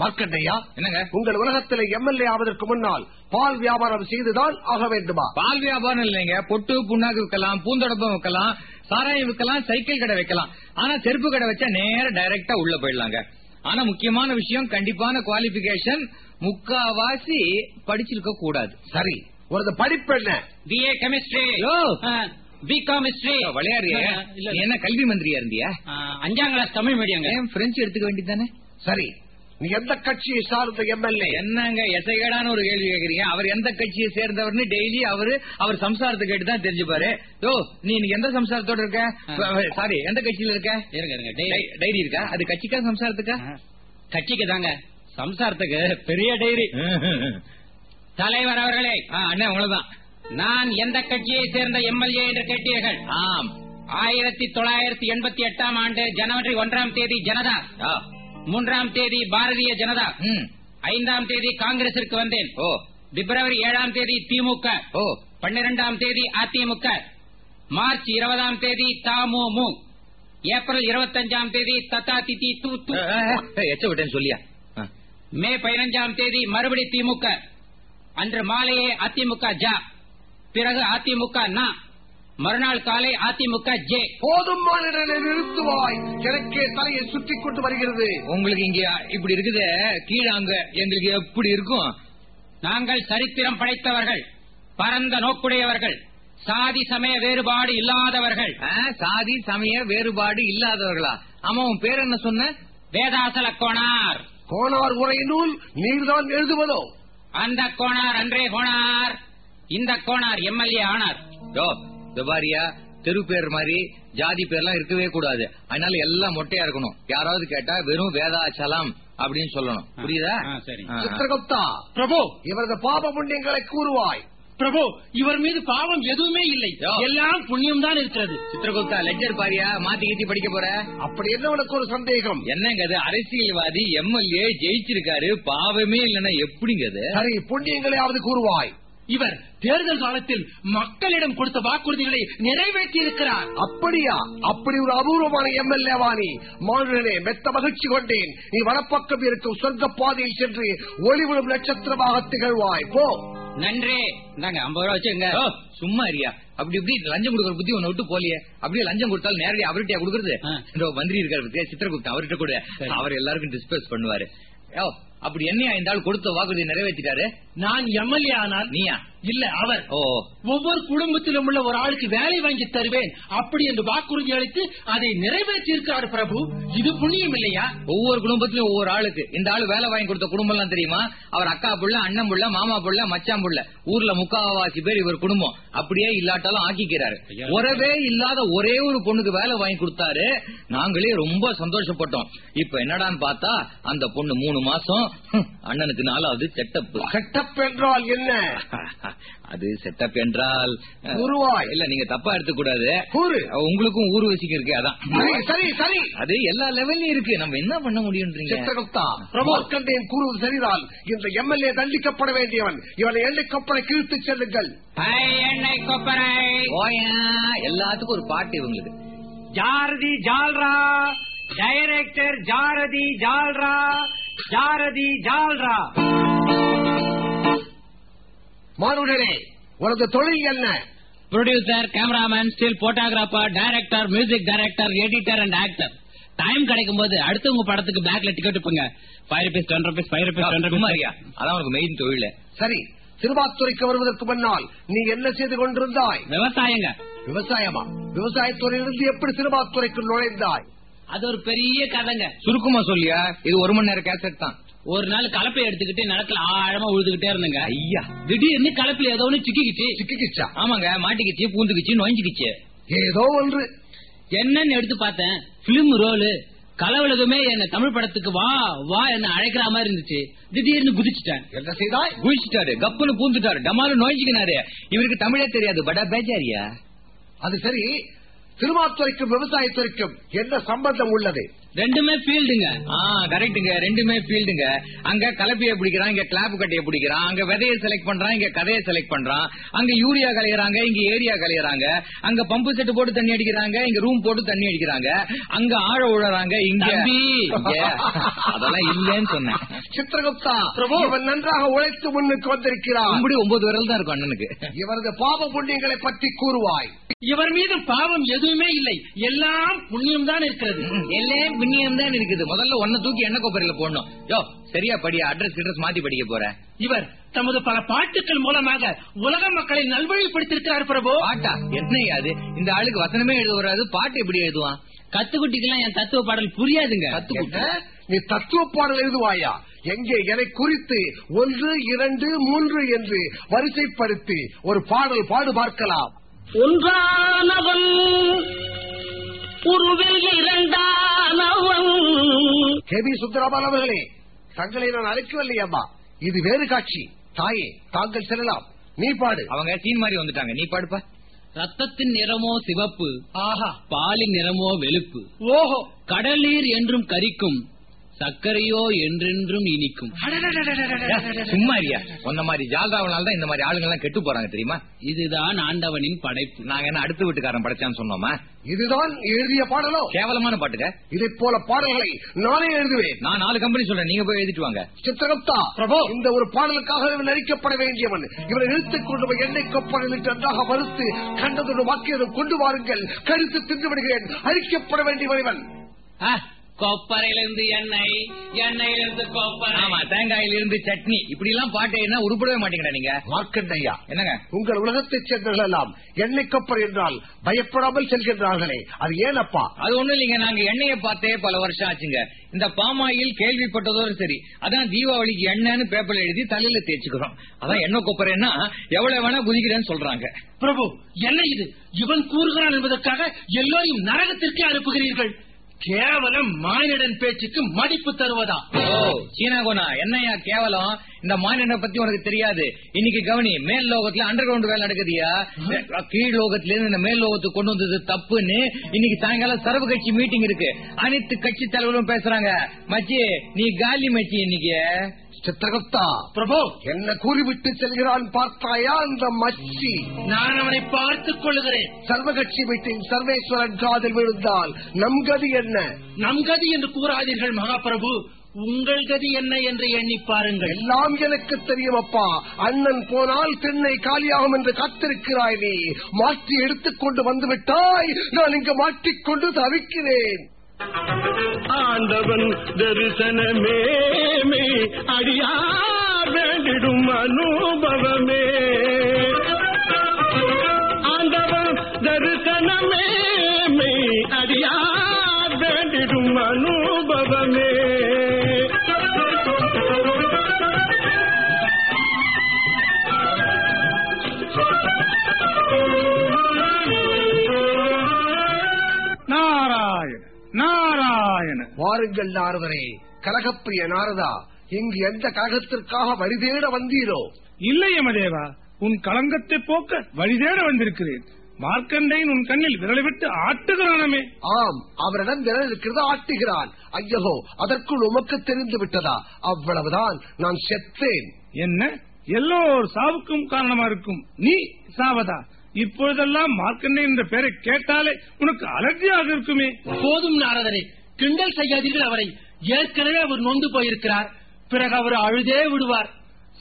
[SPEAKER 5] மார்க்கண்டையா
[SPEAKER 1] என்னங்க?
[SPEAKER 5] உங்கள் உலகத்தில் எம்எல்ஏ ஆவதற்கு முன்னால் பால் வியாபாரம் செய்துதான் ஆக வேண்டுமா?
[SPEAKER 1] பால் வியாபாரம் இல்லைங்க. பொட்டு புண்ணாக்கு விற்கலாம் பூந்தொடப்பம் விற்கலாம் சாராயம் விற்கலாம் சைக்கிள் கடை வைக்கலாம். ஆனா செருப்பு கடை வச்சா நேர டைரக்டா உள்ள போயிடலாங்க. ஆனா முக்கியமான விஷயம் கண்டிப்பான குவாலிபிகேஷன் முக்காவாசி படிச்சிருக்க கூடாது.
[SPEAKER 5] சரி. உனது படிப்பு என்ன?
[SPEAKER 9] பிஏ கெமிஸ்ட்ரி
[SPEAKER 1] யோ.
[SPEAKER 9] பி காமிஸ்ட்ரி
[SPEAKER 1] விளையாடுறிய
[SPEAKER 9] இல்ல
[SPEAKER 1] நீ என்ன கல்வி மந்திரியா இருந்தியா?
[SPEAKER 9] அஞ்சாம் கிளாஸ் தமிழ் மீடியங்க
[SPEAKER 1] ஏன் பிரெஞ்சு எடுத்துக்க வேண்டியதானே
[SPEAKER 5] சரி. நீ எந்த கட்சியை சார்ந்த எம்எல்ஏ?
[SPEAKER 1] என்னங்க எசைகேடான ஒரு கேள்வி கேக்குறீங்க? அவர் எந்த கட்சியை சேர்ந்தவர்னு டெய்லி அவரு அவர் சம்சாரத்தை கேட்டு தான் தெரிஞ்சுப்பாரு. யோ நீ எந்த சம்சாரத்தோட இருக்க? சாரி எந்த கட்சியில இருக்க?
[SPEAKER 9] இருங்க
[SPEAKER 1] டைரி இருக்கா? அது கட்சிக்கா சம்சாரத்துக்கா?
[SPEAKER 9] கட்சிக்கு தாங்க சம்சாரத்துக்கு பெரிய டைரி தலைவர் அவர்களே.
[SPEAKER 1] ஆ, அண்ணே உங்களதான்.
[SPEAKER 9] நான் எந்த கட்சியை சேர்ந்த எம்எல்ஏ என்று கேட்டீர்கள்?
[SPEAKER 1] ஆம்.
[SPEAKER 9] ஆயிரத்தி தொள்ளாயிரத்தி எண்பத்தி எட்டாம் ஆண்டு ஜனவரி ஒன்றாம் தேதி ஜனதா. மூன்றாம் தேதி பாரதிய ஜனதா. ஐந்தாம் தேதி காங்கிரசிற்கு வந்தேன்.
[SPEAKER 1] ஓ.
[SPEAKER 9] பிப்ரவரி ஏழாம் தேதி திமுக.
[SPEAKER 1] ஓ.
[SPEAKER 9] பன்னிரெண்டாம் தேதி அதிமுக. மார்ச் இருபதாம் தேதி தமுமு ஏப்ரல் இருபத்தஞ்சாம் தேதி தத்தா திதி தூ. தூ
[SPEAKER 1] எச்ச விட்டேன்னு சொல்லியா.
[SPEAKER 9] மே பதினஞ்சாம் தேதி மறுபடி திமுக. அன்று மாலையே அதிமுக ஜா. பிறகு அதிமுக நா. மறுநாள் காலை அதிமுக ஜே.
[SPEAKER 5] போதும் நிறுத்துவாய். எனக்கே தலையை சுற்றி கொண்டு வருகிறது.
[SPEAKER 1] உங்களுக்கு இங்க இப்படி இருக்குது கீழே அங்க எங்களுக்கு எப்படி இருக்கும்?
[SPEAKER 9] நாங்கள் சரித்திரம் படைத்தவர்கள் பரந்த நோக்குடையவர்கள் சாதி சமய வேறுபாடு இல்லாதவர்கள்.
[SPEAKER 1] சாதி சமய வேறுபாடு இல்லாதவர்களா? ஆமா உன் பேர் என்ன சொன்ன?
[SPEAKER 9] வேதாசல கோணார்
[SPEAKER 5] கோனார் உரை நூல் நீர்தான் எழுதுவதோ?
[SPEAKER 9] அந்த கோணார் அன்றே கோணார் இந்த கோணார் எம்எல்ஏ ஆனார்.
[SPEAKER 1] யோ துபாரியா தெரு பேர் மாதிரி ஜாதி பேர்லாம் இருக்கவே கூடாது. அதனால எல்லாம் மொட்டையா இருக்கணும். யாராவது கேட்டா வெறும் வேதாச்சலம் அப்படின்னு சொல்லணும். புரியுதா.
[SPEAKER 5] சித்திரகுப்தா
[SPEAKER 8] பிரபு!
[SPEAKER 5] இவரது பாப புண்ணியங்களை கூறுவாய்.
[SPEAKER 8] பிரபு இவர் மீது பாவம் எதுவுமே இல்லை. எல்லாம் புண்ணியம் தான் இருக்கிறது.
[SPEAKER 1] சித்திரகுப்தா லெஜர் பாரியா மாத்தி கீத்தி படிக்க போற?
[SPEAKER 5] அப்படி என்ன உனக்கு ஒரு சந்தேகம்?
[SPEAKER 1] என்னங்க அது? அரசியல்வாதி எம்எல்ஏ ஜெயிச்சிருக்காரு பாவமே இல்லைன்னா எப்படிங்க அது?
[SPEAKER 5] சரி புண்ணியங்களையாவது கூறுவாய்.
[SPEAKER 8] இவர் தேர்தல் காலத்தில் மக்களிடம் கொடுத்த வாக்குறுதிகளை நிறைவேற்றி இருக்கிறார்
[SPEAKER 5] அப்படியா? அப்படி ஒரு அபூர்வமான எம்எல்ஏ வாணி மாநிலே மெத்த மகிழ்ச்சி கொண்டேன். நீ வடப்பக்கம் இருக்கும் சொர்க்க பாதையில் சென்று ஒளிவிடும் நட்சத்திரமாக திகழ்வாய். போ.
[SPEAKER 9] நன்றே. இந்தாங்க ஐம்பது ரூபா வச்சுங்க
[SPEAKER 1] ஓ, சும்மா இருக்கியா? அப்படி இப்படி லஞ்சம் கொடுக்கற புத்தி உன்னை விட்டு போலியே. அப்படியே லஞ்சம் கொடுத்தாலும் நேரடியா அவர்கிட்டயா கொடுக்கறது? மந்திரி இருக்காரு பத்தியா, சித்திரகுப்தன் அவர்கிட்ட கூட. அவர் எல்லாருக்கும் டிஸ்பஸ் பண்ணுவாரு. அப்படி என்னையா ஆள் கொடுத்த வாக்குறுதி நிறைவேற்றிட்டாரு.
[SPEAKER 8] நான் எம்எல்ஏ ஆனால்
[SPEAKER 1] நீயா?
[SPEAKER 8] இல்ல அவர். ஒவ்வொரு குடும்பத்திலும் உள்ள ஒரு ஆளுக்கு வேலை வாங்கி தருவேன் அப்படி என்று வாக்குறுதி அளித்து அதை நிறைவேற்றி இருக்கிறார் பிரபு. இது புண்ணியம் இல்லையா?
[SPEAKER 1] ஒவ்வொரு குடும்பத்திலும் ஒவ்வொரு ஆளுக்கு. இந்த ஆளு வேலை வாங்கி கொடுத்த குடும்பம் எல்லாம் தெரியுமா? அவர் அக்கா புள்ள அண்ணன் புள்ள மாமா புள்ள மச்சான் புள்ள. ஊர்ல முக்காவாசி பேர் இவர் குடும்பம். அப்படியே இல்லாட்டாலும் ஆக்கிக்கிறாரு. உறவே இல்லாத ஒரே ஒரு பொண்ணுக்கு வேலை வாங்கி கொடுத்தாரு. நாங்களே ரொம்ப சந்தோஷப்பட்டோம். இப்ப என்னடான்னு பார்த்தா அந்த பொண்ணு மூணு மாசம் அண்ணனுக்கு நாலாவது செட்டப்
[SPEAKER 5] செட்டப் என்றால் என்ன?
[SPEAKER 1] அது செட்டப் என்றால் அஹ்,
[SPEAKER 5] கூறுவாய்.
[SPEAKER 1] இல்ல நீங்க தப்பா எடுத்துக்க கூடாது
[SPEAKER 5] கூறு
[SPEAKER 1] உங்களுக்கும் ஊர் இருக்கு அதான்.
[SPEAKER 5] சரி சரி
[SPEAKER 1] அது எல்லா லெவல்லயும் இருக்கு. நம்ம என்ன பண்ண முடியும்ன்றீங்க
[SPEAKER 5] சித்திரகுப்தா பிரபாகண்டேன் கூறுவது சரிதான். இந்த எம்எல்ஏ தண்டிக்கப்பட வேண்டியவன். இவனை எண்ணெய் கப்பலை கிழித்து செல்லுங்கள்.
[SPEAKER 9] எண்ணெய் கொப்பரை.
[SPEAKER 1] ஓயா எல்லாத்துக்கும் ஒரு பாட்டு இவங்களுக்கு.
[SPEAKER 9] ஜாரதி ஜால்ரா. டைரக்டர் ஜாரதி ஜால்ரா. ஜாரதி ஜால்ரா.
[SPEAKER 5] மானுடனே உனது தொழில் என்ன?
[SPEAKER 9] Producer cameraman still photographer director music director editor and actor time கிடைக்கும் போது அடுத்தவங்க படத்துக்கு பேக்ல ticket விட்டுப்புங்க five rupees ten rupees five rupees ten rupees
[SPEAKER 1] இருக்கியா? அதான் உனக்கு மெயின் தொழில்.
[SPEAKER 5] சரி சிறுபாத்துறைக்கு வருவதற்கு முன்னால் நீ என்ன செய்து கொண்டிருந்தாய்?
[SPEAKER 9] விவசாயங்க.
[SPEAKER 5] விவசாயமா? விவசாயத்துறையிலிருந்து எப்படி சிறுபாத்துறைக்கு நுழைந்தாய்?
[SPEAKER 9] அது ஒரு பெரிய கதைங்க.
[SPEAKER 1] சுருக்கமா சொல்லியா? இது ஒரு மணி நேரம் கேசட் தான்.
[SPEAKER 9] ஒரு நாள் கலப்பை எடுத்துக்கிட்டு நிலத்துல ஆழமா உழுதுகிட்டே இருந்தேங்க.
[SPEAKER 1] ஐயா.
[SPEAKER 9] திடீர்னு கலப்பில ஏதோ ஒண்ணு சிக்கிக்கிச்சு.
[SPEAKER 5] சிக்கிக்கிச்சா?
[SPEAKER 1] ஆமாங்க மாட்டிக்கிச்சு பூந்துக்குச்சு நொஞ்சுக்கிச்சு
[SPEAKER 5] ஏதோ ஒன்று.
[SPEAKER 9] என்னன்னு எடுத்து பார்த்தேன். பிலிம் ரோலு
[SPEAKER 7] கலவுலகமே என்ன தமிழ் படத்துக்கு வா வா என்ன அழைக்கிற மாதிரி இருந்துச்சு. திடீர்னு குதிச்சுட்டேன்.
[SPEAKER 5] என்ன செய்தாய்?
[SPEAKER 1] குளிச்சிட்டாரு கப்புன்னு பூந்துட்டாரு டமாலு நோய்ச்சிக்கினாரு இவருக்கு தமிழே தெரியாது படா பேஜாரியா?
[SPEAKER 5] அது சரி திருமாத்துறைக்கும் விவசாயத்துறைக்கும் என்ன சம்பந்தம் உள்ளது?
[SPEAKER 7] ரெண்டுமே ஃபீல்டுங்க
[SPEAKER 1] ஆ கரெக்ட்டுங்க ரெண்டுமே ஃபீல்டுங்க அங்க கலப்பைய பிடிக்கிறான் இங்க கிளாப் கட்டைய பிடிக்கிறான் அங்க விதைய செலக்ட் பண்றான் இங்க கதையை செலக்ட் பண்றான். அங்க யூரியா கலையறாங்க இங்க ஏரியா கலையறாங்க. அங்க பம்பு செட்டு போட்டு தண்ணி அடிக்கிறாங்க இங்க ரூம் போட்டு தண்ணி அடிக்கிறாங்க. அங்க ஆழ உழறாங்க இங்க. அதெல்லாம் இல்லன்னு சொன்னேன்.
[SPEAKER 5] சித்திரகுப்தா இவன் நன்றாக உழைத்து முன்னுக்கு வந்திருக்கிறான்.
[SPEAKER 1] அப்படி ஒன்பது விரல் தான் இருக்கும் அண்ணனுக்கு.
[SPEAKER 5] இவரது பாவ புண்ணியங்களை பற்றி கூறுவாய்.
[SPEAKER 8] இவர் மீது பாவம் எதுவுமே இல்லை. எல்லாம் புண்ணியம் தான் இருக்கிறது
[SPEAKER 1] எல்லாம் புண்ணியம் தான் இருக்குது. முதல்ல ஒன்ன தூக்கி எண்ணெய் கொப்பரையில போடணும். யோ சரியா படியா? அட்ரஸ் அட்ரஸ் மாத்தி படிக்க போற.
[SPEAKER 8] இவர் தமது பல பாட்டுக்கள் மூலமாக உலக மக்களை நல்வழிப்படுத்திருக்கிறார் பிரபு.
[SPEAKER 1] பாட்டா? என்னையா அது? இந்த ஆளுக்கு வசனமே எழுத வராது பாட்டு எப்படி எழுதுவான்?
[SPEAKER 7] கத்துக்குட்டிக்கெல்லாம் என் தத்துவ பாடல் புரியாதுங்க.
[SPEAKER 5] என்ன? நீ தத்துவ பாடல் எழுதுவாயா? எங்கே? எதை குறித்து. ஒன்று இரண்டு மூன்று என்று வரிசைப்படுத்தி ஒரு பாடல் பாடு பார்க்கலாம்.
[SPEAKER 10] ஒன்றானவன் உருவில் இரண்டானவன்.
[SPEAKER 5] கே பி சுந்தரபால் அவர்களே தங்களை நான் அழைக்கவில்லை அம்மா இது வேறு காட்சி. தாயே தாங்கள் செல்லலாம். நீ பாடு.
[SPEAKER 1] அவங்க சீன் மாதிரி வந்துட்டாங்க. நீ பாடுப்பா.
[SPEAKER 7] ரத்தத்தின் நிறமோ சிவப்பு
[SPEAKER 8] ஆஹா.
[SPEAKER 7] பாலின் நிறமோ வெளுப்பு.
[SPEAKER 8] ஓஹோ.
[SPEAKER 7] கடல் நீர் என்றும் கரிக்கும் சர்க்கரையோ என்றென்றும் இனிக்கும்.
[SPEAKER 1] சும்மா இல்லையா உன்ன மாதிரி ஜால்ராவனால தான் இந்த மாதிரி ஆளுங்க எல்லாம் கெட்டு போறாங்க தெரியுமா
[SPEAKER 7] இதுதான் ஆண்டவனின் படைப்பு
[SPEAKER 1] நாங்க என்ன அடுத்த வீட்டுக்காரன் படைச்சான்னு சொன்னோமா
[SPEAKER 5] இதுதான் எழுதிய பாடலோ
[SPEAKER 1] கேவலமான பாட்டுங்க
[SPEAKER 5] இதை போல பாடல்களை நானே எழுதுவேன்
[SPEAKER 1] நான் நாலு கம்பெனி சொல்றேன் நீங்க போய் எழுதிட்டு வாங்க
[SPEAKER 5] சித்திரகுப்தா பிரபு இந்த ஒரு பாடலுக்காக இவன் நடிக்கப்பட வேண்டியவன் இவரை இழுத்துக் கொண்டு போய் எண்ணெய் கொப்பனில் நன்றாக மறுத்து கண்டதொரு வாக்கியதும் கொண்டு வாருங்கள் கருத்து தின்று விடுகிறேன் அழிக்கப்பட வேண்டியவன் இவன்
[SPEAKER 7] கொப்பரையிலிருந்து எண்ணெய் எண்ணெயிலிருந்து கொப்பரை.
[SPEAKER 1] ஆமா தேங்காயில இருந்து சட்னி. இப்படி எல்லாம் பாட்டு என்ன உருப்படவே மாட்டீங்கடா நீங்க?
[SPEAKER 5] மார்க்கண்டையா?
[SPEAKER 1] என்னங்க?
[SPEAKER 5] உங்கள் உலகத்தைச் சேர்ந்தவர்கள் எல்லாம் எண்ணெய் கப்பல் என்றால் பயப்படாமல் செல்கின்றார்களே. அது ஏனப்பா?
[SPEAKER 1] அது ஒண்ணும் இல்லைங்க நாங்க எண்ணெயை பார்த்தே பல வருஷம் ஆச்சுங்க. இந்த பாமாயில் கேள்விப்பட்டதோடு சரி அதான் தீபாவளிக்கு எண்ணெய்னு பேப்பர்ல எழுதி தலையில தேய்ச்சுக்கிறோம். அதான் எண்ணெய் கொப்பரைன்னா எவ்வளவு வேணா குதிக்கிறேன்னு சொல்றாங்க.
[SPEAKER 8] பிரபு என்ன இது? இவன் கூறுகிறான் என்பதற்காக எல்லோரையும் நரகத்திற்கே அனுப்புகிறீர்கள். கேவலம் மானிடன் பேச்சுக்கு மதிப்பு தருவதா?
[SPEAKER 1] ஓ சீனா கோனா என்னையா கேவலம்? இந்த மாநில பத்தி உனக்கு தெரியாது. இன்னைக்கு கவனி மேல் லோகத்துல அண்டர் கிரவுண்ட் வேலை நடக்குதுயா கீழ் லோகத்துல இருந்து இந்த மேல் லோகத்துக்கு கொண்டு வந்தது தப்புன்னு இன்னைக்கு சாயங்காலம் சர்வ கட்சி மீட்டிங் இருக்கு. அனைத்து கட்சி தலைவரும் பேசுறாங்க. மச்சி நீ காலி மச்சி இன்னைக்கு.
[SPEAKER 5] சித்திரகுப்தா
[SPEAKER 8] பிரபு!
[SPEAKER 5] என்ன கூறிவிட்டு செல்கிறான் பார்த்தாயா அந்த மச்சி?
[SPEAKER 8] நான் அவனை பார்த்துக் கொள்ளுகிறேன்.
[SPEAKER 5] சர்வகட்சி மீட்டிங் சர்வேஸ்வரன் காதில் விழுந்தால் நம் கதி என்ன?
[SPEAKER 8] நம் கதி என்று கூறாதீர்கள் மகாபிரபு. உங்கள் கதி என்ன என்று எண்ணி பாருங்கள்.
[SPEAKER 5] எல்லாம் எனக்கு தெரியும் அப்பா. அண்ணன் போனால் திண்ணை காலியாகும் என்று காத்திருக்கிறாய் நீ. மாற்றி எடுத்துக்கொண்டு வந்து விட்டாய் நான் இங்கு மாட்டிக்கொண்டு தவிக்கிறேன்.
[SPEAKER 10] ஆண்டவன் தரிசனமே அடியார் வேண்டிடும் அனுபவமே. ஆண்டவன் தரிசனமே அடியார் வேண்டிடும் அனுபவமே.
[SPEAKER 5] வாருங்கள் நாரதரே கலகப்பிரிய நாரதா இங்கு எந்த கழகத்திற்காக வரிதேட வந்தீரோ?
[SPEAKER 4] இல்லை யமதேவா உன் களங்கத்தை போக்க வழிதேட வந்திருக்கிறேன். மார்க்கண்டையன் உன் கண்ணில் விரலை விட்டு ஆட்டுகிறானமே.
[SPEAKER 5] ஆம் அவரிடம் விரல் இருக்கிறது ஆட்டுகிறான். ஐயோ அதற்குள் உமக்கு தெரிந்து விட்டதா? அவ்வளவுதான் நான் செத்தேன்.
[SPEAKER 4] என்ன? எல்லோர் சாவுக்கும் காரணமா இருக்கும் நீ சாவதா? இப்பொழுதெல்லாம் மார்க்கண்டையன் என்ற பெயரை கேட்டாலே உனக்கு அலர்ஜியாக இருக்குமே.
[SPEAKER 8] போதும் நாரதரே கிண்டல் செய்யாதீர்கள் அவரை. ஏற்கனவே அவர் நொந்து போயிருக்கிறார். பிறகு அவர் அழுதே விடுவார்.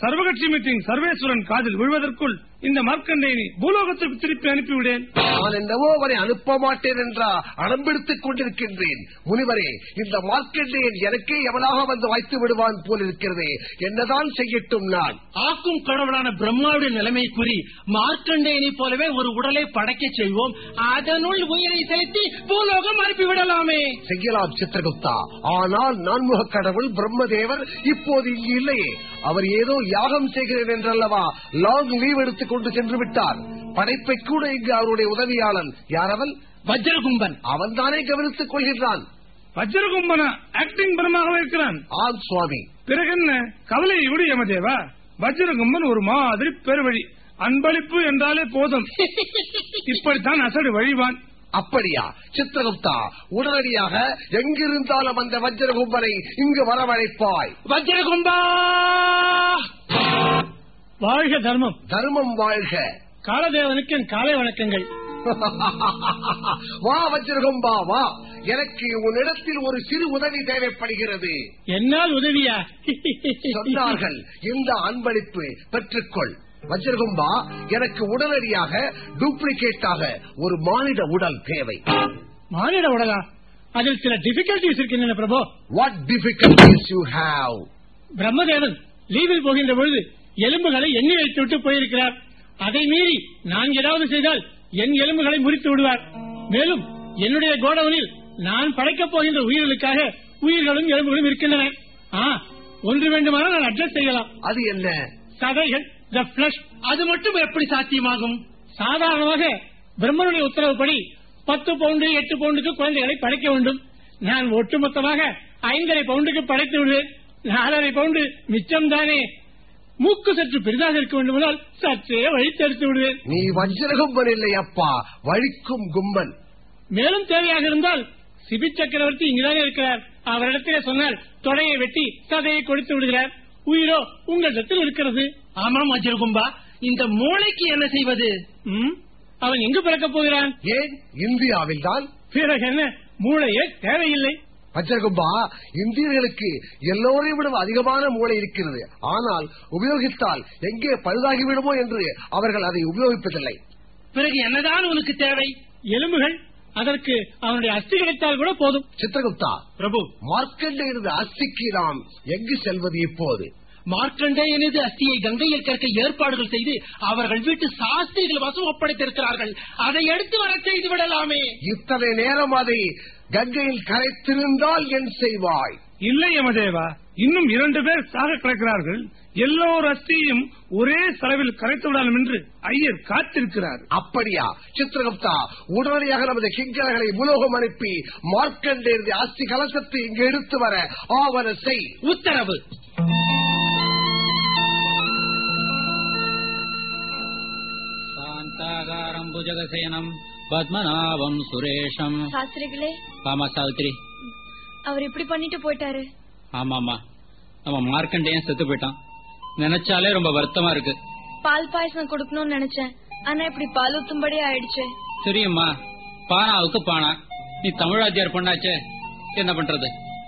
[SPEAKER 4] சர்வகட்சி மீட்டிங் சர்வேஸ்வரன் காதில் விழுவதற்குள் இந்த மார்க்கண்டையனை பூலோகத்திற்கு திருப்பி அனுப்பிவிடேன்.
[SPEAKER 5] நான் என்னவோ அவரை அனுப்ப மாட்டேன் என்றா அடம்பிடித்துக் கொண்டிருக்கின்றேன். முனிவரே இந்த மார்க்கெண்டேயன் எனக்கே எவனாக வந்து வாய்த்து விடுவான் போல் இருக்கிறதே. என்னதான் செய்யட்டும் நான்.
[SPEAKER 8] ஆக்கும் கடவுளான பிரம்மாவுடைய நிலைமை கூறி மார்க்கண்டேயனை போலவே ஒரு உடலை படைக்கச் செய்வோம். அதனுள் உயிரை செலுத்தி பூலோகம் அனுப்பிவிடலாமே.
[SPEAKER 5] செய்யலாம் சித்திரகுப்தா. ஆனால் நான்முக கடவுள் பிரம்மதேவர் இப்போது இங்கு இல்லையே. அவர் ஏதோ யாகம் செய்கிறேன் என்றல்லவா? லாங் லீவ் எடுத்துக் கொண்டு சென்று விட்டார் படைப்பை கூட இங்கு அவருடைய உதவியாளன் யாரவன்
[SPEAKER 8] வஜ்ரகும்பன்.
[SPEAKER 5] அவன் தானே கவனித்துக் கொள்கின்றான்
[SPEAKER 10] வஜ்ரகும்பன ஆக்டிங் இருக்கிறான்
[SPEAKER 5] ஆம் சுவாமி.
[SPEAKER 10] பிறகு என்ன? கவலை விடு யமதேவா. வஜ்ரகும்பன் ஒரு மாதிரி பெருவழி. அன்பளிப்பு என்றாலே போதும். இப்படித்தான் அசடு வழிவான்.
[SPEAKER 5] அப்படியா? சித்திரகுப்தா உடனடியாக எங்கிருந்தாலும் அந்த வஜ்ரகும்பனை இங்கு வரவழைப்பாய்.
[SPEAKER 11] வஜ்ரகும்பா! வாழ்க தர்மம்.
[SPEAKER 5] தர்மம் வாழ்க.
[SPEAKER 11] காலதேவனுக்கு என் காலை வணக்கங்கள்.
[SPEAKER 5] வா வஜ்ரகும்பா வா எனக்கு உன்னிடத்தில் ஒரு சிறு உதவி தேவைப்படுகிறது.
[SPEAKER 11] என்னால் உதவியா?
[SPEAKER 5] சொன்னார்கள் இந்த அன்பளிப்பு பெற்றுக்கொள். வஜ்ரகும்பா எனக்கு உடனடியாக டூப்ளிகேட்டாக ஒரு மானிட உடல் தேவை.
[SPEAKER 11] மானிட உடலா? அதில் சில டிபிகல்டிஸ் இருக்கின்றன Prabhu.
[SPEAKER 5] What difficulties you have
[SPEAKER 11] Brahmadevan லீவில் போகின்ற பொழுது எலும்புகளை எண்ணி வைத்து விட்டு போயிருக்கிறார். அதை மீறி நான் ஏதாவது செய்தால் என் எலும்புகளை முறித்து விடுவார். மேலும் என்னுடைய கோடவுனில் நான் படைக்கப் போகின்ற உயிர்களுக்காக உயிர்களும் எலும்புகளும் இருக்கின்றன. ஆ ஒன்று வேண்டுமானால் நான் அட்ஜஸ்ட் செய்யலாம்.
[SPEAKER 5] அது என்ன?
[SPEAKER 11] சதைகள் த பிளஷ் அது மட்டும் எப்படி சாத்தியமாகும்? சாதாரணமாக பிரம்மனுடைய உத்தரவுப்படி பத்து பவுண்டு எட்டு பவுண்டுக்கு குழந்தைகளை படைக்க வேண்டும். நான் ஒட்டுமொத்தமாக ஐந்தரை பவுண்டுக்கு படைத்து விடுவேன். நாலரை பவுண்டு மிச்சம் தானே. மூக்கு சற்று பெரிதாக இருக்க வேண்டுமானால் சற்றே வழித்தெடுத்து விடுவேன்.
[SPEAKER 5] நீ வஜ்ரகும்பன் இல்லை அப்பா வழிக்கும் கும்பன்
[SPEAKER 11] மேலும் தேவையாக இருந்தால் சிபி சக்கரவர்த்தி இங்குதானே இருக்கிறார். அவரிடத்திலே சொன்னால் தொடையை வெட்டி சதையை கொடுத்து விடுகிறார். உயிரோ உங்களிடத்தில் இருக்கிறது. ஆமாம் அஜர்கும்பா இந்த மூளைக்கு என்ன செய்வது? அவன் எங்கு பிறக்கப் போகிறான்?
[SPEAKER 5] ஏன்? இந்தியாவில் தான்.
[SPEAKER 11] பிறகு என்ன? மூளையே தேவையில்லை.
[SPEAKER 5] வஜ்ரகும்பா இந்தியர்களுக்கு எல்லோரையும் விட அதிகமான மூளை இருக்கிறது. ஆனால் உபயோகித்தால் எங்கே பழுதாகி விடுமோ என்று அவர்கள் அதை உபயோகிப்பதில்லை.
[SPEAKER 11] பிறகு என்னதான் உனக்கு தேவை? எலும்புகள் அதற்கு அவனுடைய அஸ்தி கிடைத்தால் கூட போதும்.
[SPEAKER 5] சித்திரகுப்தா
[SPEAKER 11] பிரபு.
[SPEAKER 5] மார்க்கண்டேயனது அஸ்திக்கு நாம் எங்கு செல்வது இப்போது?
[SPEAKER 11] மார்க்கண்டேயனது அஸ்தியை கங்கையில் கற்க ஏற்பாடுகள் செய்து அவர்கள் வீட்டு சாஸ்திரிகள் வசம் ஒப்படைத்திருக்கிறார்கள். அதை எடுத்து வர செய்து விடலாமே.
[SPEAKER 5] இத்தனை நேரம் அதை கங்கையில் கரைத்திருந்தால் என் செய்வாய்.
[SPEAKER 10] இல்லை யமதேவா இன்னும் இரண்டு பேர் சாக கிடக்கிறார்கள். எல்லோர் அஸ்தியையும் ஒரே செலவில் கரைத்து விடலாம் என்று ஐயர் காத்திருக்கிறார்.
[SPEAKER 5] அப்படியா? சித்திரகுப்தா உடனடியாக நமது கிங்கர்களை உலோகம் அனுப்பி மார்க்கண்டேயனது அஸ்தி கலசத்தை இங்கு எடுத்து வர ஆவன செய்.
[SPEAKER 11] உத்தரவு.
[SPEAKER 7] சாந்தாகாரம் புஜகசேனம் பத்மநாபம் சுரேஷம்
[SPEAKER 3] சாஸ்திரிகளே
[SPEAKER 7] ஆமா சாவித்ரி
[SPEAKER 3] அவர் இப்படி பண்ணிட்டு போயிட்டாரு.
[SPEAKER 7] ஆமாமா நம்ம மார்க்கண்டேயன் செத்து போயிட்டான். நினைச்சாலே ரொம்ப வருத்தமா இருக்கு.
[SPEAKER 3] பால் பாயசம் கொடுக்கணும்னு நினைச்சேன். ஆனா இப்படி பால் ஊத்தும்படி ஆயிடுச்சு.
[SPEAKER 7] தெரியுமா பானாவுக்கு பானா. நீ தமிழாத்தியார் பொண்ணாச்சே. என்ன பண்றது?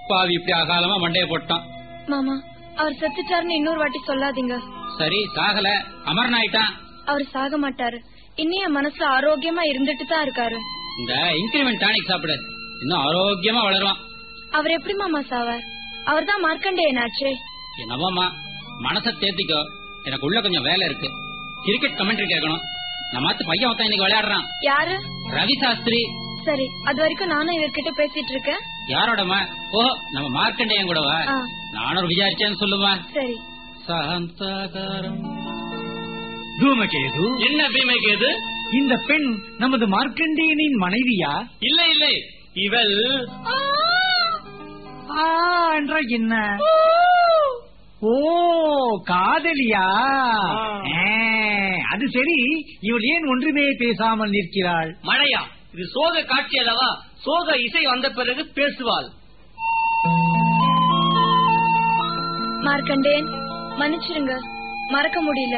[SPEAKER 7] பாவி இப்படி அகாலமா மண்டைய போட்டான்.
[SPEAKER 3] மாமா அவர் செத்துட்டாருன்னு இன்னொரு வாட்டி சொல்லாதீங்க.
[SPEAKER 7] சரி சாகல. அமரன் ஆயிட்டான்.
[SPEAKER 3] அவர் சாக மாட்டாரு. இன்னும் என் மனசுல ஆரோக்கியமா இருந்துட்டு தான் இருக்காரு.
[SPEAKER 7] இந்த இன்கிரிமெண்ட் டானிக் சாப்பிடு. இன்னும் ஆரோக்கியமா வளருவான்.
[SPEAKER 3] அவர் எப்படி மாமா சாவார் அவர் தான் மார்க்கண்டேயனாச்சே.
[SPEAKER 7] என்னவோமா மனச தேத்திக்கோ. எனக்கு உள்ள கொஞ்சம் வேலை இருக்கு. கிரிக்கெட் கமெண்ட்ரி கேட்கணும். நம்மாத்து பையன் ஒருத்தன் இன்னைக்கு விளையாடுறான்.
[SPEAKER 3] யாரு?
[SPEAKER 7] ரவி சாஸ்திரி.
[SPEAKER 3] சரி அது வரைக்கும் நானும் இவர்கிட்ட பேசிட்டு இருக்கேன்.
[SPEAKER 7] யாரோடமா ஓ நம்ம மார்க்கண்டேயன் கூடவா? நானும் விசாரிச்சேன்னு சொல்லுவா
[SPEAKER 3] சரி.
[SPEAKER 7] சாந்தாகாரம்
[SPEAKER 12] தூமகேது
[SPEAKER 7] என்ன பீமைக்கு
[SPEAKER 12] இந்த பெண் நமது மார்க்கண்டேயனின் மனைவியா?
[SPEAKER 7] இல்ல இல்லை. இவள்
[SPEAKER 12] ஆ! என்றால் என்ன? ஓ! காதலியா? ஆ, அது சரி. இவள் ஏன் ஒன்றுமே பேசாமல் நிற்கிறாள்?
[SPEAKER 7] மழையா? இது சோக காட்சி அல்லவா? சோக இசை வந்த பிறகு பேசுவாள்.
[SPEAKER 3] மார்க்கண்டேயன் மன்னிச்சிருங்க. மறக்க முடியல.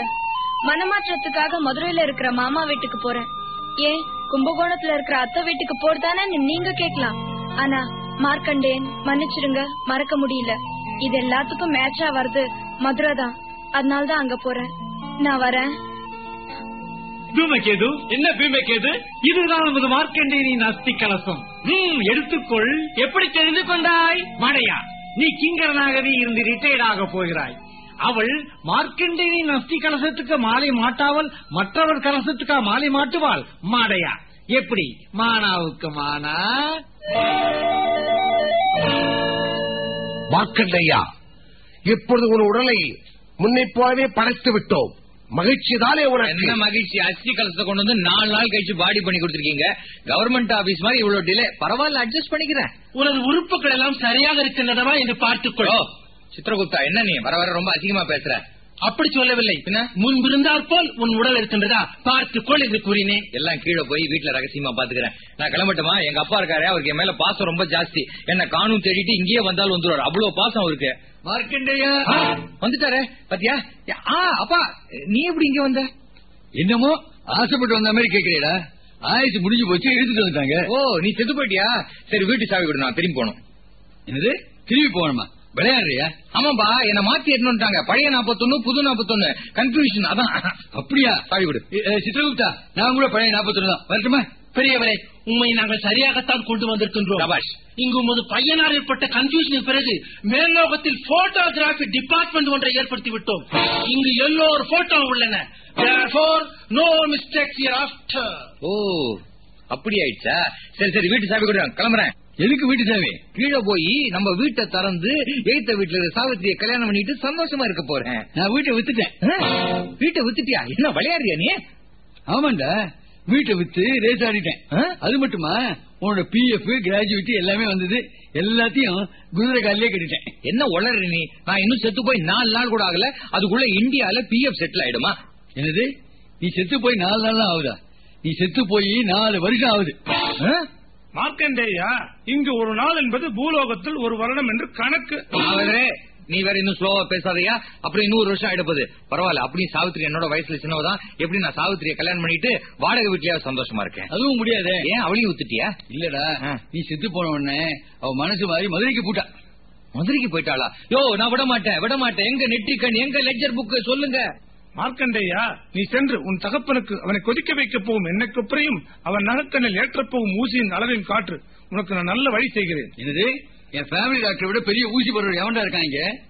[SPEAKER 3] மனமாற்றத்துக்காக மதுரையில இருக்கிற மாமா வீட்டுக்கு போறேன். ஏன்? கும்பகோணத்துல இருக்கிற அத்தை வீட்டுக்கு போறதானே நீங்க கேக்கலாம் ஆனா மார்க்கண்டேன் மன்னிச்சிருங்க மறக்க முடியல. இது எல்லாத்துக்கும் மேட்சா வருது மதுரை தான். அதனால தான் அங்க போறேன். நான் வரேன்.
[SPEAKER 12] தூமகேது
[SPEAKER 7] என்ன பீமைக்கு
[SPEAKER 12] இதுதான் நமது மார்க்கண்டேயனின் அஸ்தி கலசம். நீ எடுத்துக்கொள்.
[SPEAKER 7] எப்படி தெரிந்து கொண்டாய்?
[SPEAKER 12] மடையா. நீ கிங்கரனாகவே இருந்து ரிட்டையர்ட் ஆக போகிறாய். அவள் மார்க்கண்டேயனின் அஸ்தி கலசத்துக்கு மாலை மாட்டாமல் மற்றவர் கலசத்துக்கா மாலை மாட்டுவாள்? மாடையா. எப்படி? மானாவுக்கு மானா?
[SPEAKER 5] மார்க்கண்டையா இப்பொழுது உன் உடலை முன்னை போலவே படைத்து விட்டோம். மகிழ்ச்சி தானே உனக்கு?
[SPEAKER 1] என்ன மகிழ்ச்சி? அஸ்தி கலசத்தை கொண்டு வந்து நாலு நாள் கழிச்சு பாடி பண்ணி கொடுத்திருக்கீங்க. கவர்மெண்ட் ஆபீஸ் மாதிரி இவ்வளவு டிலே பரவாயில்ல அட்ஜஸ்ட் பண்ணிக்கிறேன்.
[SPEAKER 8] உனது உறுப்புகள் எல்லாம் சரியாக இருக்கின்றனவா என்று பார்த்துக்கொள்.
[SPEAKER 1] ஓ சித்திரகுப்தா என்ன நீ? வர வர ரொம்ப அதிகமா பேசுற.
[SPEAKER 8] அப்படி சொல்லவில்லை. முன்பிருந்தாற் போல் உன் உடல் இருக்கின்றதா? பார்த்துக்கொள் என்று கூறினேன்
[SPEAKER 1] எல்லாம் கீழே போய் வீட்டுல ரகசியமா பாத்துக்கிறேன். நான் கிளம்பட்டுமா? எங்க அப்பா இருக்காரு அவருக்கு என் மேல பாசம் ரொம்ப ஜாஸ்தி. என்ன காணும் தேடிட்டு இங்கேயே வந்தாலும் வந்துருவாரு. அவ்வளவு பாசம் அவருக்கு.
[SPEAKER 2] மார்க்கண்டேயா
[SPEAKER 1] வந்துட்டாரே பாத்தியா? ஆ அப்பா நீ எப்படி இங்க வந்த?
[SPEAKER 2] என்னமோ ஆசைப்பட்டு வந்த மாதிரி கேக்குறீடா. ஆயுசு முடிஞ்சு போச்சு எடுத்துட்டு வந்துட்டாங்க.
[SPEAKER 1] ஓ நீ செத்து போயிட்டியா? சரி வீட்டு சாவி கொடு நான் திரும்பி போகணும்.
[SPEAKER 2] என்னது? திரும்பி போகணுமா? விளையாடுறியா?
[SPEAKER 1] ஆமாப்பா என்ன மாத்தி எடுத்துட்டாங்க பழைய நாப்பத்தொன்னு புது நாப்பத்தொன்னு. கன்ஃபியூஷன் அதான்.
[SPEAKER 2] அப்படியா?
[SPEAKER 1] சாவி
[SPEAKER 2] எ, சித்ரகுப்தா நான் கூட பழைய நாற்பத்தொன்னு தான். வரட்டுமா?
[SPEAKER 8] பெரியவரே உண்மை நாங்கள் சரியாகத்தான் கொண்டு வந்திருக்கின்றோம். இங்கு உமது பையனால் ஏற்பட்ட கன்ஃபியூஷனுக்கு பிறகு மேல்லோகத்தில் போட்டோகிராபி டிபார்ட்மெண்ட் ஒன்றை ஏற்படுத்தி விட்டோம். இங்கு எல்லோர் போட்டோ உள்ளன. நோ மிஸ்டேக்ஸ் ஆஃப்டர்
[SPEAKER 1] ஓ அப்படி ஆயிடுச்சா சரி சரி வீட்டு சாவி கொடு கிளம்புறேன்.
[SPEAKER 2] எதுக்கு வீட்டு சாமி
[SPEAKER 1] கீழே போய் நம்ம வீட்டை திறந்து எய்த்த வீட்டுல சாவித்திரிய கல்யாணம் பண்ணிட்டு சந்தோஷமா இருக்க போறேன்.
[SPEAKER 2] நான் வீட்டை வித்துட்டேன்.
[SPEAKER 1] ஆ, வீட்டை வித்துட்டியா? என்ன விளையாடுறியா நீ?
[SPEAKER 2] ஆமாண்டா. வீட்டை வித்து ரேஸ் ஆடிட்டேன்.
[SPEAKER 1] ஆ?
[SPEAKER 2] அது மட்டுமா? உன்னோட பிஎஃப் கிராஜுவேட்டி எல்லாமே வந்தது. எல்லாத்தையும் குதிரை காலிலே கட்டிட்டேன்.
[SPEAKER 1] என்ன உளறு நீ? நான் இன்னும் செத்து போய் நாலு நாள் கூட ஆகல. அதுக்குள்ள இந்தியால பிஎஃப் செட்டில் ஆயிடுமா?
[SPEAKER 2] என்னது? நீ செத்து போய் நாலு நாள் தான் ஆகுதா? நீ செத்து போய் நாலு வருஷம் ஆகுது?
[SPEAKER 10] மார்க்கண்டேயா இங்கு ஒரு நாள் என்பது பூலோகத்தில் ஒரு வருடம் என்று கணக்கு.
[SPEAKER 1] நீ வேற இன்னும் ஸ்லோவா பேசாதயா? அப்புறம் இன்னொரு வருஷம் ஆயிடப்போகுது பரவாயில்ல அப்படியும் சாவித்திரி என்னோட வயசுல சின்னவதான் எப்படி நான் சாவித்திரியை கல்யாணம் பண்ணிட்டு வாடகை வீட்லயாவது சந்தோஷமா இருக்கேன்?
[SPEAKER 2] அதுவும் முடியாதே.
[SPEAKER 1] ஏன் அவளையும் வித்துட்டியா
[SPEAKER 2] இல்லடா. நீ செத்து போன உடனே அவ மனசு மாறி மதுரைக்கு போட்டா.
[SPEAKER 1] மதுரைக்கு போயிட்டாளா? யோ நான் விட மாட்டேன் விட மாட்டேன் எங்க நெற்றிக்கண் எங்க லெஜர் புக் சொல்லுங்க.
[SPEAKER 10] மார்க்கண்டேயா நீ சென்று உன் தகப்பனுக்கு அவனை கொதிக்க வைக்க போகும் எண்ணெய் குப்பரையும் அவன் நகக்கண்ணில் ஏற்றப் போகும் ஊசியின் அளவையும் காற்று. உனக்கு நான் நல்ல வழி செய்கிறேன்.
[SPEAKER 2] என்னது? என் ஃபேமிலி டாக்டரை விட பெரிய ஊசி போடுற எவன்டா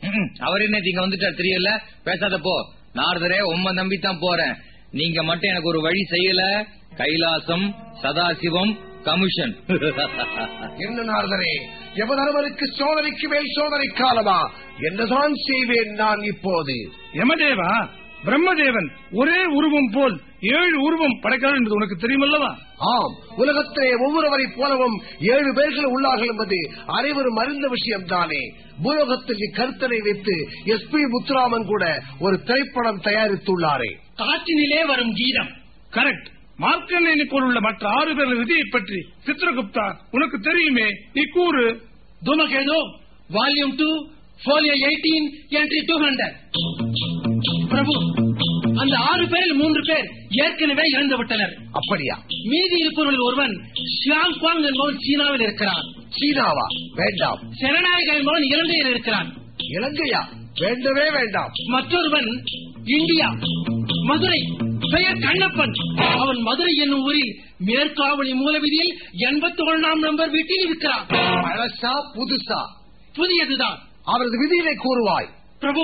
[SPEAKER 1] ம்ம். அவர் என்ன இங்க வந்துட்டார் தெரியல? பேசாத போ. நாரதரே உம்ம நம்பி தான் போறேன். நீங்க மட்டும் எனக்கு ஒரு வழி செய்யல. கைலாசம் சதாசிவம் கமிஷன்.
[SPEAKER 5] என்ன நாரதரே? யமதர்மனுக்கு சோதனைக்கு மேல் சோதனை காலமா என்னதான் செய்வேன் நான் இப்போது?
[SPEAKER 10] யமதேவா பிரம்மதேவன் ஒரே உருவம் போல் ஏழு உருவம் படைக்கிறார் என்பது உனக்கு தெரியுமல்லவா?
[SPEAKER 5] ஆம் உலகத்திலே ஒவ்வொருவரை போலவும் ஏழு பேர்கள் உள்ளார்கள் என்பது அனைவரும் அறிந்த விஷயம் தானே பூலோகத்தில் இக்கருத்தனை வைத்து எஸ் பி முத்துராமன் கூட ஒரு திரைப்படம் தயாரித்துள்ளாரே.
[SPEAKER 8] காற்றினிலே வரும் கீதம்.
[SPEAKER 10] கரெக்ட் மார்க்கண்டேயனை போலுள்ள மற்ற ஆறு பேர் விதியை பற்றி சித்ரகுப்தா உனக்கு தெரியுமே? நீ கூறு.
[SPEAKER 8] தூமகேது volume two folio eighteen entry two hundred Prabhu அந்த ஆறு பேரில் மூன்று பேர் ஏற்கனவே இறந்து விட்டனர்
[SPEAKER 5] அப்படியா?
[SPEAKER 8] மீதி இருப்பவர்கள் ஒருவன் ஷியாங் குவாங் என்பவன் சீனாவில் இருக்கிறான்.
[SPEAKER 5] சீனாவா? வேண்டாம்.
[SPEAKER 8] ஜனநாயக என்பவன் இலங்கையில் இருக்கிறான்.
[SPEAKER 5] இலங்கையா? வேண்டவே வேண்டாம்.
[SPEAKER 8] மற்றொருவன் இந்தியா. மதுரை. பெயர் கண்ணப்பன். அவன் மதுரை என்னும் ஊரில் மேற்காவலி மூலவிதியில் எண்பத்தி ஒன்றாம் நம்பர் வீட்டில் இருக்கிறான்.
[SPEAKER 5] பழசா புதுசா?
[SPEAKER 8] புதியதுதான்.
[SPEAKER 5] அவரது விதியினை கூறுவாய்.
[SPEAKER 8] பிரபு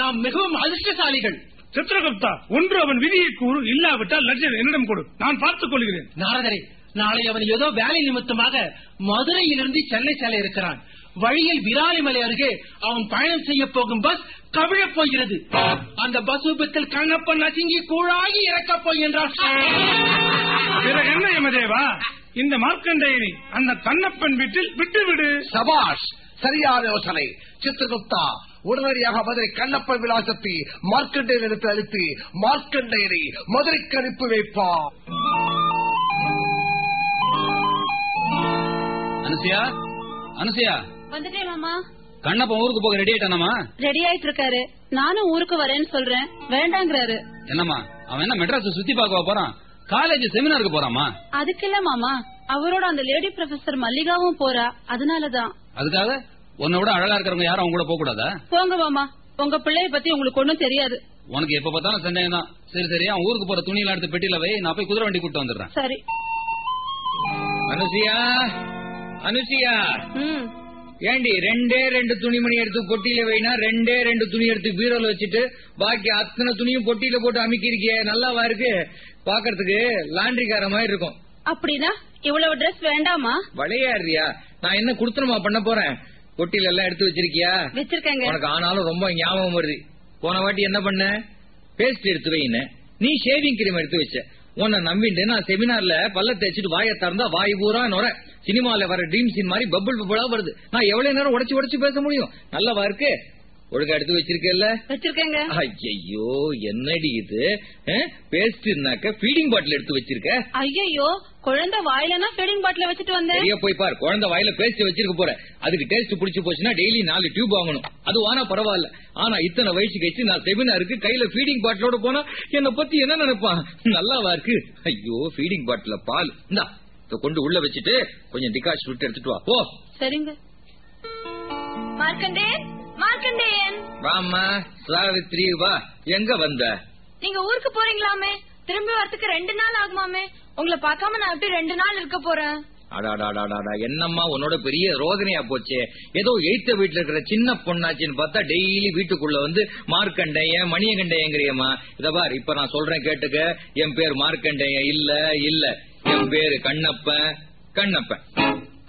[SPEAKER 8] நாம் மிகவும் அதிர்ஷ்டசாலிகள்.
[SPEAKER 10] சித்ரகுப்தா ஒன்று அவன் விதியை கூறு இல்லாவிட்டால் லட்சம் என்னிடம் கொடு. நான் பார்த்துக் கொள்கிறேன்.
[SPEAKER 8] நாரதரே நாளை அவன் ஏதோ வேலை நிமித்தமாக மதுரையிலிருந்து சென்னை செல்ல இருக்கிறான். வழியில் விராலிமலை அருகே அவன் பயணம் செய்ய போகும் பஸ் கவிழப் போகிறது. அந்த பஸ் விபத்தில் கண்ணப்பன் நசுங்கி கூழாகி இறக்கப் போகின்றான்
[SPEAKER 10] பிறகு என்ன யமதேவா? இந்த மார்க்கண்டேயனை அந்த கண்ணப்பன் வீட்டில் விட்டுவிடு.
[SPEAKER 5] சபாஷ் சரியான யோசனை. சித்திரகுப்தா உடனடியாக மதுரை கண்ணப்பன் விலாசத்தை மார்க்கண்டேயன் எடுத்து அளித்து மார்க்கண்டேயனை மதுரைக்கு அனுப்பி வைப்பா
[SPEAKER 7] அனுசியா? அனுசியா?
[SPEAKER 3] வந்துட்டேன் மாமா.
[SPEAKER 7] கண்ணப்பன் ஊருக்கு போக ரெடி ஆயிட்டானாமா?
[SPEAKER 3] ரெடி ஆயிட்டு இருக்காரு நானும் ஊருக்கு வரேன்னு சொல்றேன். வேண்டாங்கிறாரு.
[SPEAKER 7] என்னம்மா அவன் என்ன மெட்ராஸ் சுத்தி பார்க்க போறான்? காலேஜ் செமினாருக்கு போறாமா?
[SPEAKER 3] அதுக்கு இல்ல மாமா. அவரோட அந்த லேடி ப்ரொஃபசர் மல்லிகாவும் போறா. அதனாலதான்.
[SPEAKER 7] அதுக்காக? உன்னை விட அழகா இருக்கிறவங்க யாரும் அவங்க கூட போக கூடாதா?
[SPEAKER 3] போங்க மாமா. உங்க பிள்ளைய பத்தி உங்களுக்கு ஒண்ணும் தெரியாது.
[SPEAKER 7] உனக்கு எப்ப பார்த்தாலும் சந்தேகம் தான் சரி சரி அவன் ஊருக்கு போற துணியெல்லாம் எடுத்து பெட்டியில வை. நான் போய் குதிரை வண்டி கூட்டு வந்துடுறேன்.
[SPEAKER 3] சரி.
[SPEAKER 1] அனுசியா அனுசியா. ஏண்டி ரெண்டே ரெண்டு துணிமணி எடுத்து பொட்டியில வைனா ரெண்டே ரெண்டு துணி எடுத்து பீரோல வச்சுட்டு பாக்கி அத்தனை துணியும் பொட்டியில போட்டு அமுக்கிருக்கிய நல்லாவா இருக்கு? பாக்குறதுக்கு லாண்டரிக்கார மாதிரி இருக்கும்.
[SPEAKER 3] அப்படின்னா இவ்வளவு Dress வேண்டாமா?
[SPEAKER 1] விளையாடுறியா? நான் என்ன குடுத்தனமா பண்ண போறேன்? பொட்டியில எல்லாம் எடுத்து வச்சிருக்கியா?
[SPEAKER 3] வச்சிருக்கேங்க.
[SPEAKER 1] உனக்கு ஆனாலும் ரொம்ப ஞாபகம் வருது. போன வாட்டி என்ன பண்ண? பேஸ்ட் எடுத்து வைன்னு நீ ஷேவிங் கிரீம் எடுத்து வச்ச. உன்னை நம்பிட்டு நான் செமினார்ல பல்ல தேய்ச்சிட்டு வாயை திறந்தா வாய் பூரா நுர. சினிமால வர ட்ரீம் சீன் மாதிரி பபிள் பபிளா வருது. நான் எவ்வளவு நேரம் உடைச்சு உடைச்சு பேச முடியும்? நல்லவா இருக்கு? ஒழுங்கா எடுத்து வச்சிருக்கேல்ல?
[SPEAKER 3] வச்சிருக்கேங்க.
[SPEAKER 1] ஐயோ என்னடி இது? பேஸ்ட்னாக்க ஃபீடிங் பாட்டில் எடுத்து வச்சிருக்க?
[SPEAKER 3] ஐயோ குழந்தை வாயிலனா ஃபீடிங் பாட்டில வச்சுட்டு வந்தேன்.
[SPEAKER 1] சரியா போய் பார் குழந்தை வாயில பேஸ்ட் வச்சிருக்க போற. அதுக்கு டேஸ்ட் புடிச்சு போச்சுன்னா டெய்லி நாலு டியூப் வாங்கணும். அது வானா பரவாயில்ல. ஆனா இத்தனை வயசு கழிச்சு நான் செமினாருக்கு கையில ஃபீடிங் பாட்டிலோட போனா என்ன பத்தி என்ன நினைப்பான்? நல்லாவா இருக்கு. ஐயோ ஃபீடிங் பாட்டில பால். இந்தா கொண்டு உள்ள வச்சுட்டு கொஞ்சம் டிகாஷ் விட்டு எடுத்துட்டு வா. போ.
[SPEAKER 3] சரிங்க. மார்க்கண்டேயன் மார்க்கண்டேயன்.
[SPEAKER 1] வாமா சாவித்ரி வா. எங்க வந்த?
[SPEAKER 3] நீங்க ஊருக்கு போறீங்களாமே? திரும்பி வரதுக்கு ரெண்டு நாள் ஆகுமாமே? உங்களை பார்க்காம நான் எப்படி ரெண்டு நாள் இருக்க போறேன்?
[SPEAKER 1] அடாடாடாடாடா என்னம்மா உன்னோட பெரிய ரோதனையா போச்சே? ஏதோ எய்த்த வீட்டுல இருக்கிற சின்ன பொண்ணாச்சின்னு பார்த்தா டெய்லி வீட்டுக்குள்ள வந்து மார்க்கண்டையன் மணியகண்டையங்கிறியம்மா இத பார் இப்ப நான் சொல்றேன் கேட்டுக்க. என் பேர் மார்க்கண்டையன் இல்ல இல்ல. என் பேரு கண்ணப்பன் கண்ணப்பன்.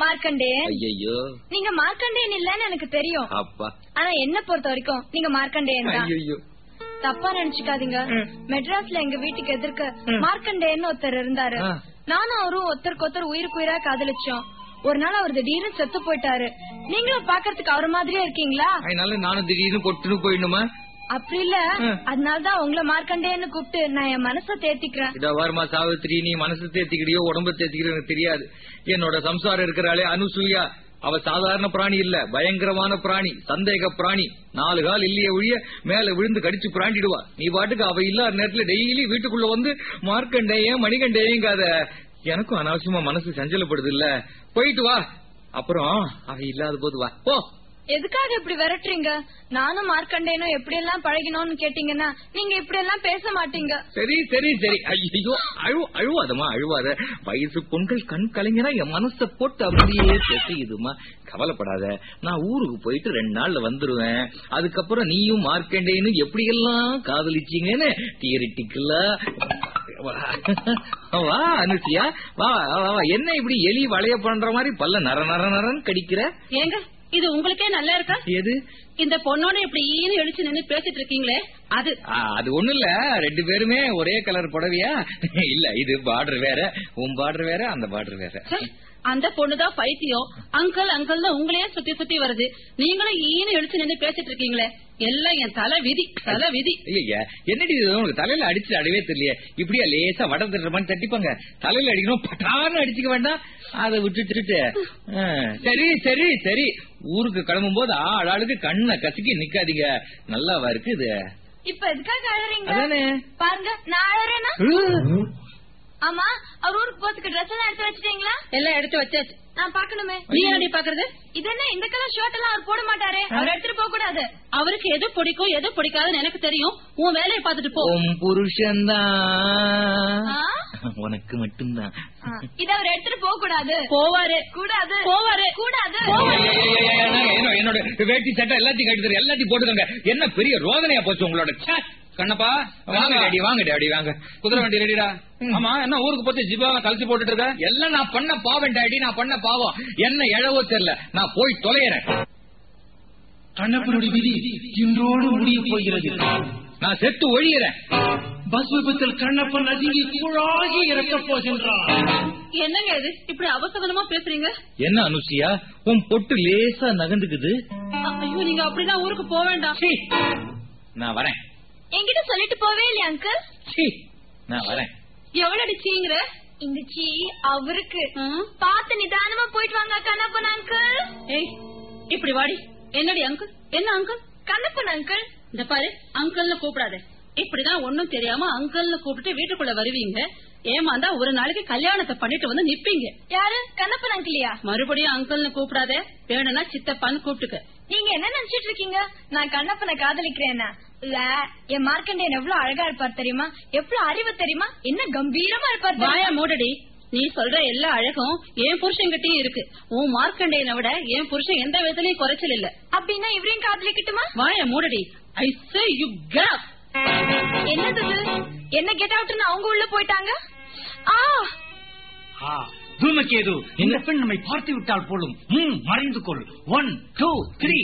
[SPEAKER 3] மார்க்கண்டேயன்
[SPEAKER 1] ஐயோ
[SPEAKER 3] நீங்க மார்க்கண்டேயன் இல்லன்னு எனக்கு தெரியும்.
[SPEAKER 1] அப்பா.
[SPEAKER 3] ஆனா என்ன பொறுத்த வரைக்கும் நீங்க மார்க்கண்டேயன் தான். தப்பா நினைச்சுக்காதீங்க. மெட்ராஸ்ல எங்க வீட்டுக்கு எதிர்க்க மார்க்கண்டேயன் ஒருத்தர் இருந்தாரு. நானும் அவரும் ஒருத்தருக்கு ஒருத்தர் உயிருக்கு உயிரா காதலிச்சோம். ஒரு நாள் அவர் திடீர்னு செத்து போயிட்டாரு. நீங்களும் பாக்குறதுக்கு அவர் மாதிரியே இருக்கீங்களா?
[SPEAKER 1] அதனால நானும் திடீர்னு கொட்டுன்னு போயிடணுமா?
[SPEAKER 3] அப்படி இல்ல. அதனாலதான் உங்களை மார்க்கண்டேயன்னு கூப்பிட்டு நான் என் மனச தேத்திக்கிறேன்.
[SPEAKER 1] இத வாரமா சாவித்திரி நீ மனசு தேத்திக்கிறியோ உடம்பு தேத்திக்கிறியோ தெரியாது. என்னோட சம்சாரம் இருக்கிறாளே அனுசூயா. அவ சாதாரண பிராணி இல்ல பயங்கரமான பிராணி சந்தேக பிராணி. நாலு கால் இல்லையே ஒழிய மேல விழுந்து கடிச்சு பிராண்டிடுவா. நீ பாட்டுக்கு அவ இல்லாத நேரத்துல டெய்லி வீட்டுக்குள்ள வந்து மார்க்கண்டேயம் மணிகண்டேயங்காத. எனக்கும் அனாவசியமா மனசு சஞ்சலப்படுது இல்ல. போயிட்டு வா. அப்புறம் அவ இல்லாத போது வா. போ.
[SPEAKER 3] எதுக்காக இப்படி விரட்டுறீங்க? நானும் மார்க்கண்டேனும் எப்படி எல்லாம் பழகினோம்னு கேட்டீங்கன்னா நீங்க இப்படி எல்லாம் பேச மாட்டீங்க.
[SPEAKER 1] சரி சரி சரி. ஐயோ அழு அழுவாதம்மா அழுவாத. வயசு பொண்கள் கண் கலைஞரா என் மனச போட்டு அப்படியே பேசியுதுமா கவலைப்படாத. நான் ஊருக்கு போயிட்டு ரெண்டு நாள்ல வந்துருவேன். அதுக்கப்புறம் நீயும் மார்க்கண்டேன்னு எப்படி எல்லாம் காதலிச்சீங்கன்னு தியரிட்டிக்கலா. வா அனுசியா. வா வா, வா, வா. என்ன இப்படி எலி வளைய பண்ற மாதிரி பல்ல நர நர நரன்னு கடிக்கிற?
[SPEAKER 13] ஏங்க இது உங்களுக்கே நல்லா இருக்கா?
[SPEAKER 1] எது?
[SPEAKER 13] இந்த பொண்ணோட இப்படி ஈனு எழுச்சு நின்னு பேசிட்டு இருக்கீங்களே அது
[SPEAKER 1] அது ஒண்ணு இல்ல. ரெண்டு பேருமே ஒரே கலர் புடவையா? இல்ல இது பார்டர் வேற உன் பார்டர் வேற அந்த பார்டர் வேற.
[SPEAKER 13] அந்த பொண்ணுதான் பைத்தியம். அங்கிள் அங்கிள் உங்களையே சுத்தி சுத்தி வருது. நீங்களும் ஈனு எழுச்சு நின்னு பேசிட்டு இருக்கீங்களே. எல்லாம் என் தலை விதி தலை விதி.
[SPEAKER 1] என்னடி இது? உனக்கு தலையில அடிச்சு அடவே தெரியல இப்படியா லேசா வட மாதிரி தட்டிப்பாங்க. தலையில அடிக்கணும் பட்டான்னு அடிச்சுக்க வேண்டாம். அதை விட்டுட்டு சரி சரி சரி. ஊருக்கு கிளம்பும் போது ஆளாளுக்கு கண்ணை கசக்கி நிக்காதீங்க. நல்லாவா இருக்கு இது
[SPEAKER 3] இப்ப எதுக்காக அழறீங்க?
[SPEAKER 1] அதானே.
[SPEAKER 3] பாருங்க நான் அழறேனா ஆமா அவர் ஊருக்கு போறதுக்கு ட்ரெஸ் எல்லாம் எடுத்து வச்சிட்டீங்களா?
[SPEAKER 13] எல்லாம் எடுத்து வச்சாச்சு.
[SPEAKER 3] நான் பாக்கணுமே
[SPEAKER 13] நீ என்னடி பாக்குறது
[SPEAKER 3] இது என்ன இந்த கலர் ஷர்ட் எல்லாம் அவர் போட மாட்டாரே? அவர் எடுத்துட்டு போக கூடாது.
[SPEAKER 13] அவருக்கு எது பிடிக்கும் எது பிடிக்காதுன்னு எனக்கு தெரியும். உன் வேலையை பார்த்துட்டு போ.
[SPEAKER 1] உன் புருஷன்தான்.
[SPEAKER 3] ஆ?
[SPEAKER 1] உனக்கு மட்டும்தான்.
[SPEAKER 3] இத அவர் எடுத்துட்டு போக கூடாது.
[SPEAKER 13] போவாரு.
[SPEAKER 3] கூடாது.
[SPEAKER 13] போவாரு.
[SPEAKER 3] கூடாது.
[SPEAKER 1] என்ன- என்னோட வேட்டி சட்டை எல்லாத்தையும் கட்டுறது எல்லாத்தையும் போட்டுக்கோங்க. என்ன பெரிய ரோதனையா போச்சு உங்களோட.
[SPEAKER 6] கண்ணப்பா
[SPEAKER 1] வாங்க. டாடி வாங்க டாடி வாங்க.
[SPEAKER 6] குதிரை வண்டி ரெடிடா ஆமா என்ன ஊருக்கு போச்சு? ஜிபாவை கழிச்சு போட்டுட்டு இருக்க?
[SPEAKER 1] எல்லாம் நான் பண்ண பாவம் டாடி நான் பண்ண பாவம். என்ன எழவோ தெரியல. நான் போய் தொலைகிறேன்
[SPEAKER 12] கண்ணப்பனுடைய விதி இன்றோடு முடிய போகிறது.
[SPEAKER 1] நான் செத்து ஒழிகிறேன்
[SPEAKER 12] பஸ் விபத்தில் கண்ணப்பன் நசுங்கி கூழாகி இறக்கப் போகின்றான்.
[SPEAKER 13] என்னங்க இது? இப்படி அவசரமா பேசுறீங்க?
[SPEAKER 1] என்ன அனுசியா? உன் பொட்டு லேசா நகர்ந்துக்குது.
[SPEAKER 13] ஐயோ நீங்க அப்படிதான் ஊருக்கு போக வேண்டாம்.
[SPEAKER 1] நான் வரேன்.
[SPEAKER 3] என்கிட்ட சொல்லிட்டு போவே இல்லையா அங்கிள்
[SPEAKER 1] சீ, நான் வரேன்.
[SPEAKER 13] எவ்வளவு அடிச்சீங்கிற?
[SPEAKER 3] இந்த சீ அவருக்கு பார்த்து நிதானமா போயிட்டு வாங்க கண்ணப்பன் அங்கிள்
[SPEAKER 13] ஏய் இப்படி வாடி. என்னடி அங்கிள் என்ன அங்கிள்
[SPEAKER 3] கண்ணப்பன் அங்கிள்
[SPEAKER 13] இந்த பாரு அங்கிள்னு கூப்பிடாத. இப்படிதான் ஒண்ணும் தெரியாம அங்கிள்னு கூப்பிட்டு வீட்டுக்குள்ள வருவீங்க. ஏமாந்தா ஒரு நாளைக்கு கல்யாணத்தை பண்ணிட்டு வந்து நிப்பீங்க.
[SPEAKER 3] யாரு? கண்ணப்பன் அங்கிளியா
[SPEAKER 13] மறுபடியும் அங்கிள்னு கூப்பிடாத. வேணும்னா சித்தப்பான்னு கூப்பிட்டுக்க.
[SPEAKER 3] நீங்க என்ன நினைச்சிட்டு இருக்கீங்க? நான் கண்ணப்பனை காதலிக்கிறேன்னா. என் மார்க்கண்டேயன் எவ்வளவு அழகா இருப்பார் தெரியுமா? எவ்வளவு அறிவு தெரியுமா? என்ன கம்பீரமா இருப்பார்
[SPEAKER 13] வாய? மூடடி. நீ சொல்ற எல்லா அழகும் என் புருஷன்கிட்டயும் இருக்கு. உன் மார்க்கண்டேயனை விட என் புருஷன் எந்த விதத்திலயும் குறைச்சல் இல்ல
[SPEAKER 3] அப்படின்னா இவரையும் காதலிக்கட்டுமா
[SPEAKER 13] வாய மூடடி. ஐ சே யூ கெட்
[SPEAKER 3] என்னது? என்ன கெட் அவுட்னு அவங்க உள்ள போயிட்டாங்க? ஆ.
[SPEAKER 12] ஆ,
[SPEAKER 4] தூமகேது இந்த பெண் நம்மை பார்த்து விட்டால் போலும். ம், மறைந்து கொள். ஒன் டூ த்ரீ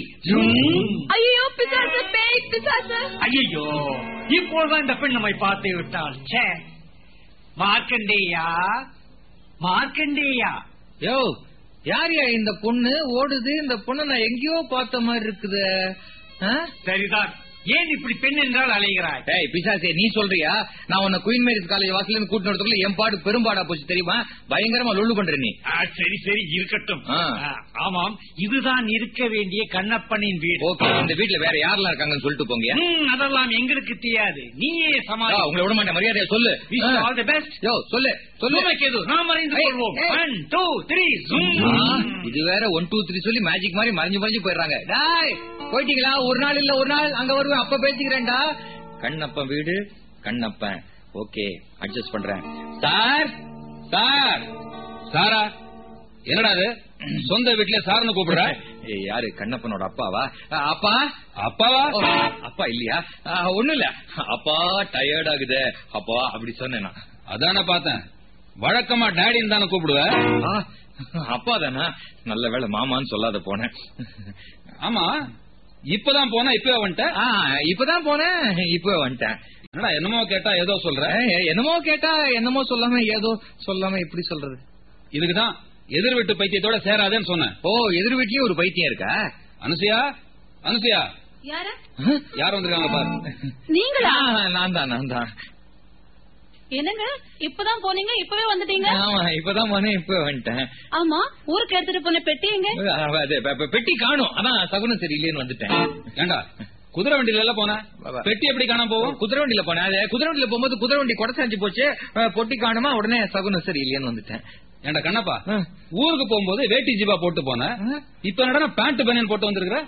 [SPEAKER 3] ஐயோ பிசாசு பேய் பிசாசு.
[SPEAKER 4] ஐயோ இப்போதுதான் இந்த பெண் நம்மை பார்த்து விட்டாள் ச்சே. மார்க்கண்டேயா? மார்க்கண்டேயா?
[SPEAKER 1] யோ யாரியா இந்த பொண்ணு? ஓடுது. இந்த பொண்ணு நான் எங்கேயோ பார்த்த மாதிரி இருக்குது?
[SPEAKER 4] சரிதான். ஏன் இப்படி பெண் என்றால் அலைகிறாய்?
[SPEAKER 1] ஏய் பிசாசே நீ சொல்றியா? நான் உன்னை குயின் மேரிஸ் காலேஜ் வாசல்ல இருந்து வரதுக்குள்ள என் பாடு பெரும்பாடா போச்சு தெரியுமா? பயங்கரமா லொல்லு பண்ற நீ.
[SPEAKER 4] சரி சரி இருக்கட்டும். ஆமாம் இதுதான் இருக்க வேண்டிய கண்ணப்பனின் வீடு.
[SPEAKER 1] ஓகே இந்த வீட்ல வேற யாரெல்லாம் இருக்காங்கன்னு சொல்லிட்டு போங்க
[SPEAKER 4] அதெல்லாம் எங்களுக்கு தெரியாது. நீயே சமாளி.
[SPEAKER 1] உங்களை விட மாட்டேன் மரியாதையா சொல்லு.
[SPEAKER 4] Wish you
[SPEAKER 1] ah.
[SPEAKER 4] all the best.
[SPEAKER 1] யோ சொல்லு சொல்லு.
[SPEAKER 4] தூமகேது நாம் மறைந்து கொள்வோம்.
[SPEAKER 1] இது வேற ஒன் டூ த்ரீ சொல்லி மேஜிக் மாதிரி மறைஞ்சு மறைஞ்சு போயிடுறாங்க. டாய் போயிட்டீங்களா? ஒரு நாள் இல்ல ஒரு நாள் அங்க வருவேன் அப்ப பேசிக்கிறேன்டா. கண்ணப்பன் வீடு கண்ணப்பன். ஓகே அட்ஜஸ்ட் பண்றேன். சார் சார்
[SPEAKER 6] சாரா என்னடா அது? சொந்த வீட்டுல சாரன்னு கூப்பிடுற?
[SPEAKER 1] யாரு கண்ணப்பனோட அப்பாவா? அப்பா?
[SPEAKER 6] அப்பாவா?
[SPEAKER 1] அப்பா இல்லையா? ஒண்ணும் இல்ல. அப்பா டயர்ட் ஆகுது. அப்பா அப்படி சொன்னேன் நான்.
[SPEAKER 6] அதானே பார்த்தேன். வழக்கமா டேடின்னு தானே கூப்பிடுவ?
[SPEAKER 1] அப்பா தானா நல்ல வேளை மாமான்னு சொல்லாத போனேன்.
[SPEAKER 6] ஆமா. இப்பதான் போனா இப்பவே வந்துட்ட
[SPEAKER 1] ஆ, இப்பதான் போனேன் இப்ப வந்துட்டேன்.
[SPEAKER 6] என்னடா என்னமோ கேட்டா ஏதோ சொல்ற?
[SPEAKER 1] என்னமோ கேட்டா என்னமோ சொல்லாம ஏதோ சொல்லாம எப்படி சொல்றது.
[SPEAKER 6] இதுக்குதான் எதிர் வீட்டு பைத்தியத்தோட சேராதேன்னு சொன்னேன்.
[SPEAKER 1] ஓ எதிர் வீட்லயும் ஒரு பைத்தியம் இருக்கா?
[SPEAKER 6] அனுசியா அனுசியா.
[SPEAKER 3] யார?
[SPEAKER 6] யார் வந்திருக்காங்க பாரு?
[SPEAKER 3] நீங்களா?
[SPEAKER 1] நான் தான் நான் தான்.
[SPEAKER 13] என்னங்க? இப்பதான் போனீங்க? இப்பவே வந்துட்டீங்க?
[SPEAKER 1] ஆமா இப்பதான் போனேன் இப்ப வந்துட்டேன்.
[SPEAKER 13] ஆமா ஊருக்கு எடுத்துட்டு போன பெட்டி எங்க?
[SPEAKER 1] பெட்டி காணும். அதான் சகுனம் சரியில்லைன்னு வந்துட்டேன்.
[SPEAKER 6] ஏண்டா குதிரை வண்டியில எல்லாம் போன? பெட்டி எப்படி காணாம போகும்?
[SPEAKER 1] குதிரை வண்டியில போனேன். குதிரை வண்டியில போகும்போது குதிரை வண்டி கொடசாஞ்சு போச்சு. பொட்டி காணுமா? உடனே சகுனம் சரியில்லைன்னு வந்துட்டேன்.
[SPEAKER 6] ஏண்டா கண்ணப்பா. ஊருக்கு போகும்போது வேட்டி ஜிபா போட்டு போன. இப்ப என்னடா பேண்ட் பனியன் போட்டு வந்திருக்கிற?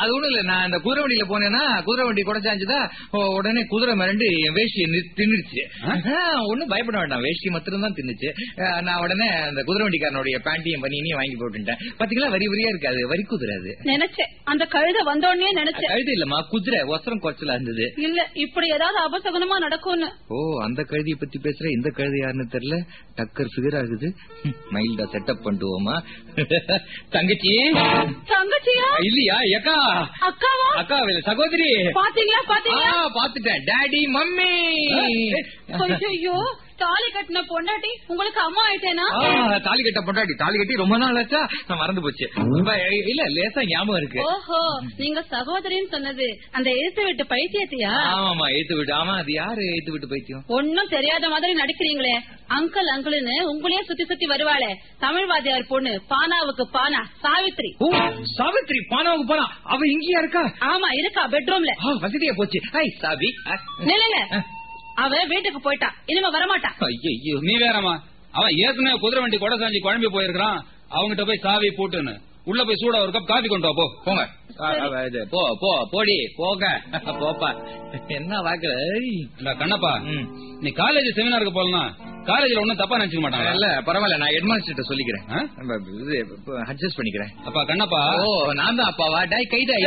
[SPEAKER 1] அது ஒண்ணும் இல்ல. நான் இந்த குதிரை வண்டியில போனேன்னா குதிரை வண்டி கொடைச்சாஞ்சுதா உடனே குதிரை மிரண்டு என் வேஷ்டியை ஆ, ஒண்ணும் பயப்பட வேண்டாம். வேஷ்டி மாத்திரம் தான் தின்னுச்சு நான் உடனே அந்த குதிரை வண்டிக்காரனுடைய பேண்டியும் பனியனையும் வாங்கி போட்டுட்டேன். பாத்தீங்களா? வரி வரியா இருக்காது வரி குதிரை அது.
[SPEAKER 13] நினைச்சேன். அந்த கழுத வந்தோடனே நினைச்சேன்.
[SPEAKER 1] கழுது இல்லம்மா குதிரை. ஒசரம் குறைச்சலா இருந்தது.
[SPEAKER 13] இல்ல இப்படி ஏதாவது அபசகுனமா நடக்கும்னு.
[SPEAKER 1] ஓ அந்த கழுதியை பத்தி பேசுற இந்த கழுதி யாருன்னு தெரியல? டக்கர் ஃபிகர் ஆகுது மைல்டா செட்டப் பண்ணிடுவோமா? தங்கச்சி?
[SPEAKER 13] தங்கச்சியா?
[SPEAKER 1] இல்லையா ஏக்கா?
[SPEAKER 13] அக்காவா?
[SPEAKER 1] அக்கா இல்ல, சகோதரி?
[SPEAKER 13] பாத்தீங்களா பாத்தீங்களா?
[SPEAKER 1] பாத்துட்டேன். டாடி மம்மி
[SPEAKER 13] ஐயோ தாலி கட்டின பொண்டாட்டி உங்களுக்கு அம்மா ஆயிட்டேனா?
[SPEAKER 1] தாலி கட்ட பொண்டாட்டி. தாலி கட்டி ரொம்ப நாள் ஆச்சா? நான் மறந்து போச்சு. இல்ல லேசா ஞாபகம் இருக்கு.
[SPEAKER 13] ஓஹோ நீங்க சகோதரின்னு சொன்னது. அந்த எழுத்து விட்டு பைத்தியத்தையா?
[SPEAKER 1] ஆமாமா ஏத்து விட்டு. ஆமா அது யாரு ஏத்து விட்டு பைத்தியம்?
[SPEAKER 13] ஒன்னும் தெரியாத மாதிரி நடிக்கிறீங்களே. அங்கிள் அங்கிள்னு உங்களையே சுத்தி சுத்தி வருவாளே. தமிழ் வாத்தியார் பொண்ணு பானாவுக்கு பானா சாவித்ரி.
[SPEAKER 1] சாவித்ரி பானாவுக்கு போனா. அவ இங்கேயா இருக்கா?
[SPEAKER 13] ஆமா இருக்கா பெட்ரூம்ல
[SPEAKER 1] வசதியா போச்சு.
[SPEAKER 13] நில்லுங்க. அவ வீட்டுக்கு போயிட்டா. இனிமே வரமாட்டா.
[SPEAKER 1] ஐயோ
[SPEAKER 6] நீ வேறமா அவன் ஏற்கனவே குதிரை வண்டி கொடை சாஞ்சி குழம்பி போயிருக்கான் அவங்கிட்ட போய் சாவி போட்டுன்னு. உள்ள போய் சூடா ஒரு கப் காபி கொண்டு வா போ
[SPEAKER 1] போங்க. போ போ போடி போக போப்பா. என்ன வாக்குற
[SPEAKER 6] கண்ணப்பா. நீ காலேஜ் செமினாருக்கு போலாம் காலேஜ்ல ஒண்ணும் தப்பா நினைச்சுக்க மாட்டாங்க
[SPEAKER 1] இல்ல பரவாயில்ல நான் ஹெட்மாஸ்டர் சொல்லிக்கிறேன்? அட்ஜஸ்ட் பண்ணிக்கிறேன்.
[SPEAKER 6] அப்பா கண்ணப்பா.
[SPEAKER 1] ஓ நான் தான் அப்பாவா? டை?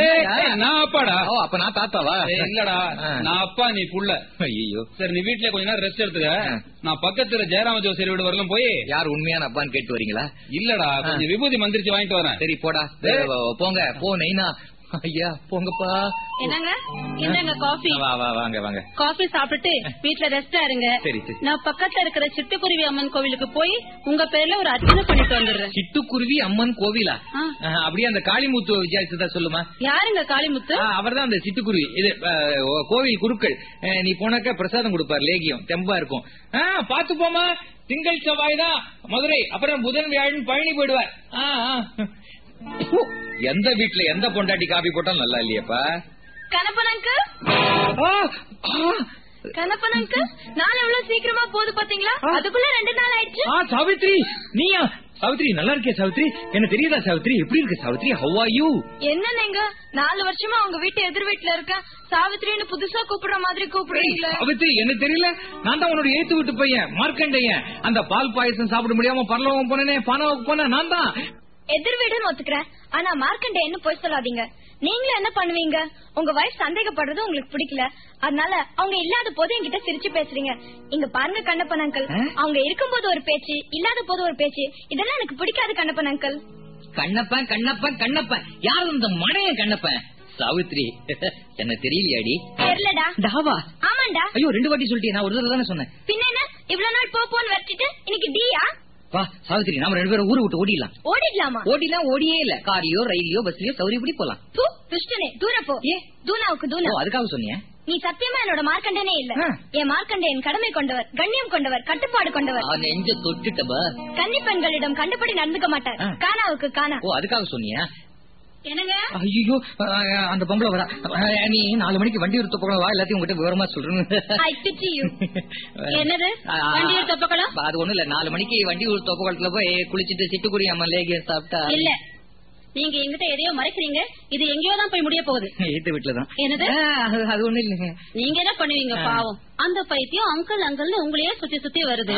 [SPEAKER 6] ஏய், நான் அப்பாடா?
[SPEAKER 1] ஓ அப்ப நான் தாத்தாவா?
[SPEAKER 6] இல்லடா. நான் அப்பா நீ புள்ள.
[SPEAKER 1] ஐயோ
[SPEAKER 6] சரி நீ வீட்லயே கொஞ்ச நேரம் ரெஸ்ட் எடுத்துக்க. நான் பக்கத்துல ஜெயராம ஜோசியர் வீடு வரலாம் போய்.
[SPEAKER 1] யார் உண்மையான அப்பான்னு கேட்டு வரீங்களா?
[SPEAKER 6] இல்லடா கொஞ்சம் விபூதி மந்திரிச்சு வாங்கிட்டு வரேன்.
[SPEAKER 1] சரி போடா. போங்க. போ நைனா. ஐயா போங்கப்பா.
[SPEAKER 13] என்னங்க? இந்தாங்க காஃபி
[SPEAKER 1] வா வா வாங்க வாங்க.
[SPEAKER 13] காஃபி சாப்பிட்டுட்டு வீட்ல ரெஸ்டா இருங்க. நான் பக்கத்துல இருக்கிற சிட்டுக்குருவி அம்மன் கோவிலுக்கு போய் உங்க பேர்ல ஒரு அர்ச்சனை பண்ணிட்டு வந்துடுறேன்.
[SPEAKER 1] சிட்டுக்குருவி அம்மன் கோவிலா? அப்படியே அந்த காளிமுத்து விசாரிச்சதா சொல்லுமா?
[SPEAKER 13] யாருங்க காளிமுத்து?
[SPEAKER 1] அவர் தான் அந்த சிட்டுக்குருவி. இது கோவில் குருக்கள். நீ போனாக்க பிரசாதம் கொடுப்பார் லேகியம் தெம்பா இருக்கும். பாத்து போமா திங்கள் செவ்வாய் தான் மதுரை. அப்புறம் புதன் வியாழன் பழனி போயிடுவார். எந்த வீட்டுல எந்த பொண்டாட்டி காபி போட்டாலும் நல்லா இல்லையப்பா?
[SPEAKER 3] கணப்பன் அங்கிள் கணப்பன் அங்கிள் எவ்வளவு சீக்கிரமா போகுது பாத்தீங்களா? அதுக்குள்ள ரெண்டு நாள் ஆயிடுச்சு.
[SPEAKER 1] சாவித்ரி நீயா? சாவித்ரி நல்லா இருக்கே சாவித்ரி? என்ன தெரியுதா சாவித்ரி? எப்படி இருக்கு சாவித்ரி? ஹவ் ஆர் யூ
[SPEAKER 3] என்ன நீங்க? நாலு வருஷமா உங்க வீட்டு எதிர் வீட்டுல இருக்க சாவித்ரின்னு புதுசா கூப்பிடுற மாதிரி கூப்பிடுறீங்களே.
[SPEAKER 1] சாவித்ரி என்ன தெரியல? நான் தான் உன்னோட ஏத்து விட்டு பையன் மார்க்கண்டையன். அந்த பால் பாயசம் சாப்பிட முடியாம பரலோகம் போனேனே பானாவுக்கு போனேன் நான் தான்.
[SPEAKER 3] எதிர் வீடுன்னு ஒத்துக்கிறேன். ஆனா மார்க்கண்டே என்ன போய் சொல்லாதீங்க. நீங்களும் என்ன பண்ணுவீங்க? உங்க வைஃப் சந்தேகப்படுறது உங்களுக்கு பிடிக்கல. அதனால அவங்க இல்லாத போது என்கிட்ட சிரிச்சு பேசுறீங்க. இங்க பாருங்க கண்ணப்பன் அங்கிள் அவங்க இருக்கும்போது ஒரு பேச்சு இல்லாத போது ஒரு பேச்சு. இதெல்லாம் எனக்கு பிடிக்காது கண்ணப்பன் அங்கிள்
[SPEAKER 1] கண்ணப்பன் கண்ணப்பன் கண்ணப்பன். யார் இந்த மடைய கண்ணப்பன்? சாவித்ரி. என்ன தெரியலையாடி?
[SPEAKER 3] தெரியலடா.
[SPEAKER 1] டாவா
[SPEAKER 3] ஆமாண்டா.
[SPEAKER 1] ஐயோ ரெண்டு வாட்டி சொல்லிட்டே நான் ஒரு தடவை தானே சொன்னேன்.
[SPEAKER 3] பின்ன என்ன? இவ்வளவு நாள் போ போன்னு வச்சிட்டு இன்னைக்கு டீயா
[SPEAKER 1] வா சாவித்ரி நாம ரெண்டு பேரும் ஊரை விட்டு ஓடிடலாம்.
[SPEAKER 3] ஓடிடலாமா?
[SPEAKER 1] ஓடிலாம் ஓடியே இல்ல. கார்லயோ ரயிலையோ பஸ்லயோ சௌரியப்படி போலாம்.
[SPEAKER 3] தூ துஷ்டனே தூர போ.
[SPEAKER 1] ஏ?
[SPEAKER 3] தூனாவுக்கு தூனா.
[SPEAKER 1] அதுக்காக சொன்னியா.
[SPEAKER 3] நீ சத்தியமா என்னோட மார்க்கண்டனே இல்ல. என் மார்க்கண்டேயன் கடமை கொண்டவர் கண்ணியம் கொண்டவர் கட்டுப்பாடு கொண்டவர்.
[SPEAKER 1] நெஞ்ச தொட்டுட்டபா
[SPEAKER 3] கன்னி பெண்களிடம் கண்டுபடி நடந்துக்க மாட்டார். கானாவுக்கு கானா
[SPEAKER 1] ஓ அதுக்காக சொன்னியா. ஐயோ அந்த பொம்பளை வரா. நீ நாலு மணிக்கு வண்டி எடுத்து போகலாம் வா எல்லாத்தையும் உங்ககிட்ட விவரமா சொல்றேன்
[SPEAKER 13] என்னது?
[SPEAKER 1] அது ஒண்ணும் இல்ல நாலு மணிக்கு வண்டி ஒரு தொப்ப குளத்துல போய் குளிச்சிட்டு சிட்டுக்குடி அம்மா லேகிய சாப்பிட்டா.
[SPEAKER 13] இல்ல. நீங்க எங்கிட்ட எதையோ மறைக்கிறீங்க இது எங்கேயோ தான் போய் முடிய போகுது.
[SPEAKER 1] ஏத்து வீட்டுலதான்.
[SPEAKER 13] என்னது?
[SPEAKER 1] அது- ஒண்ணும் இல்லைங்க.
[SPEAKER 13] நீங்க என்ன பண்ணுவீங்க. பாவம்? அந்த பைத்தியம் அங்கிள் அங்கிள்னு உங்களையே சுத்தி சுத்தி வருது.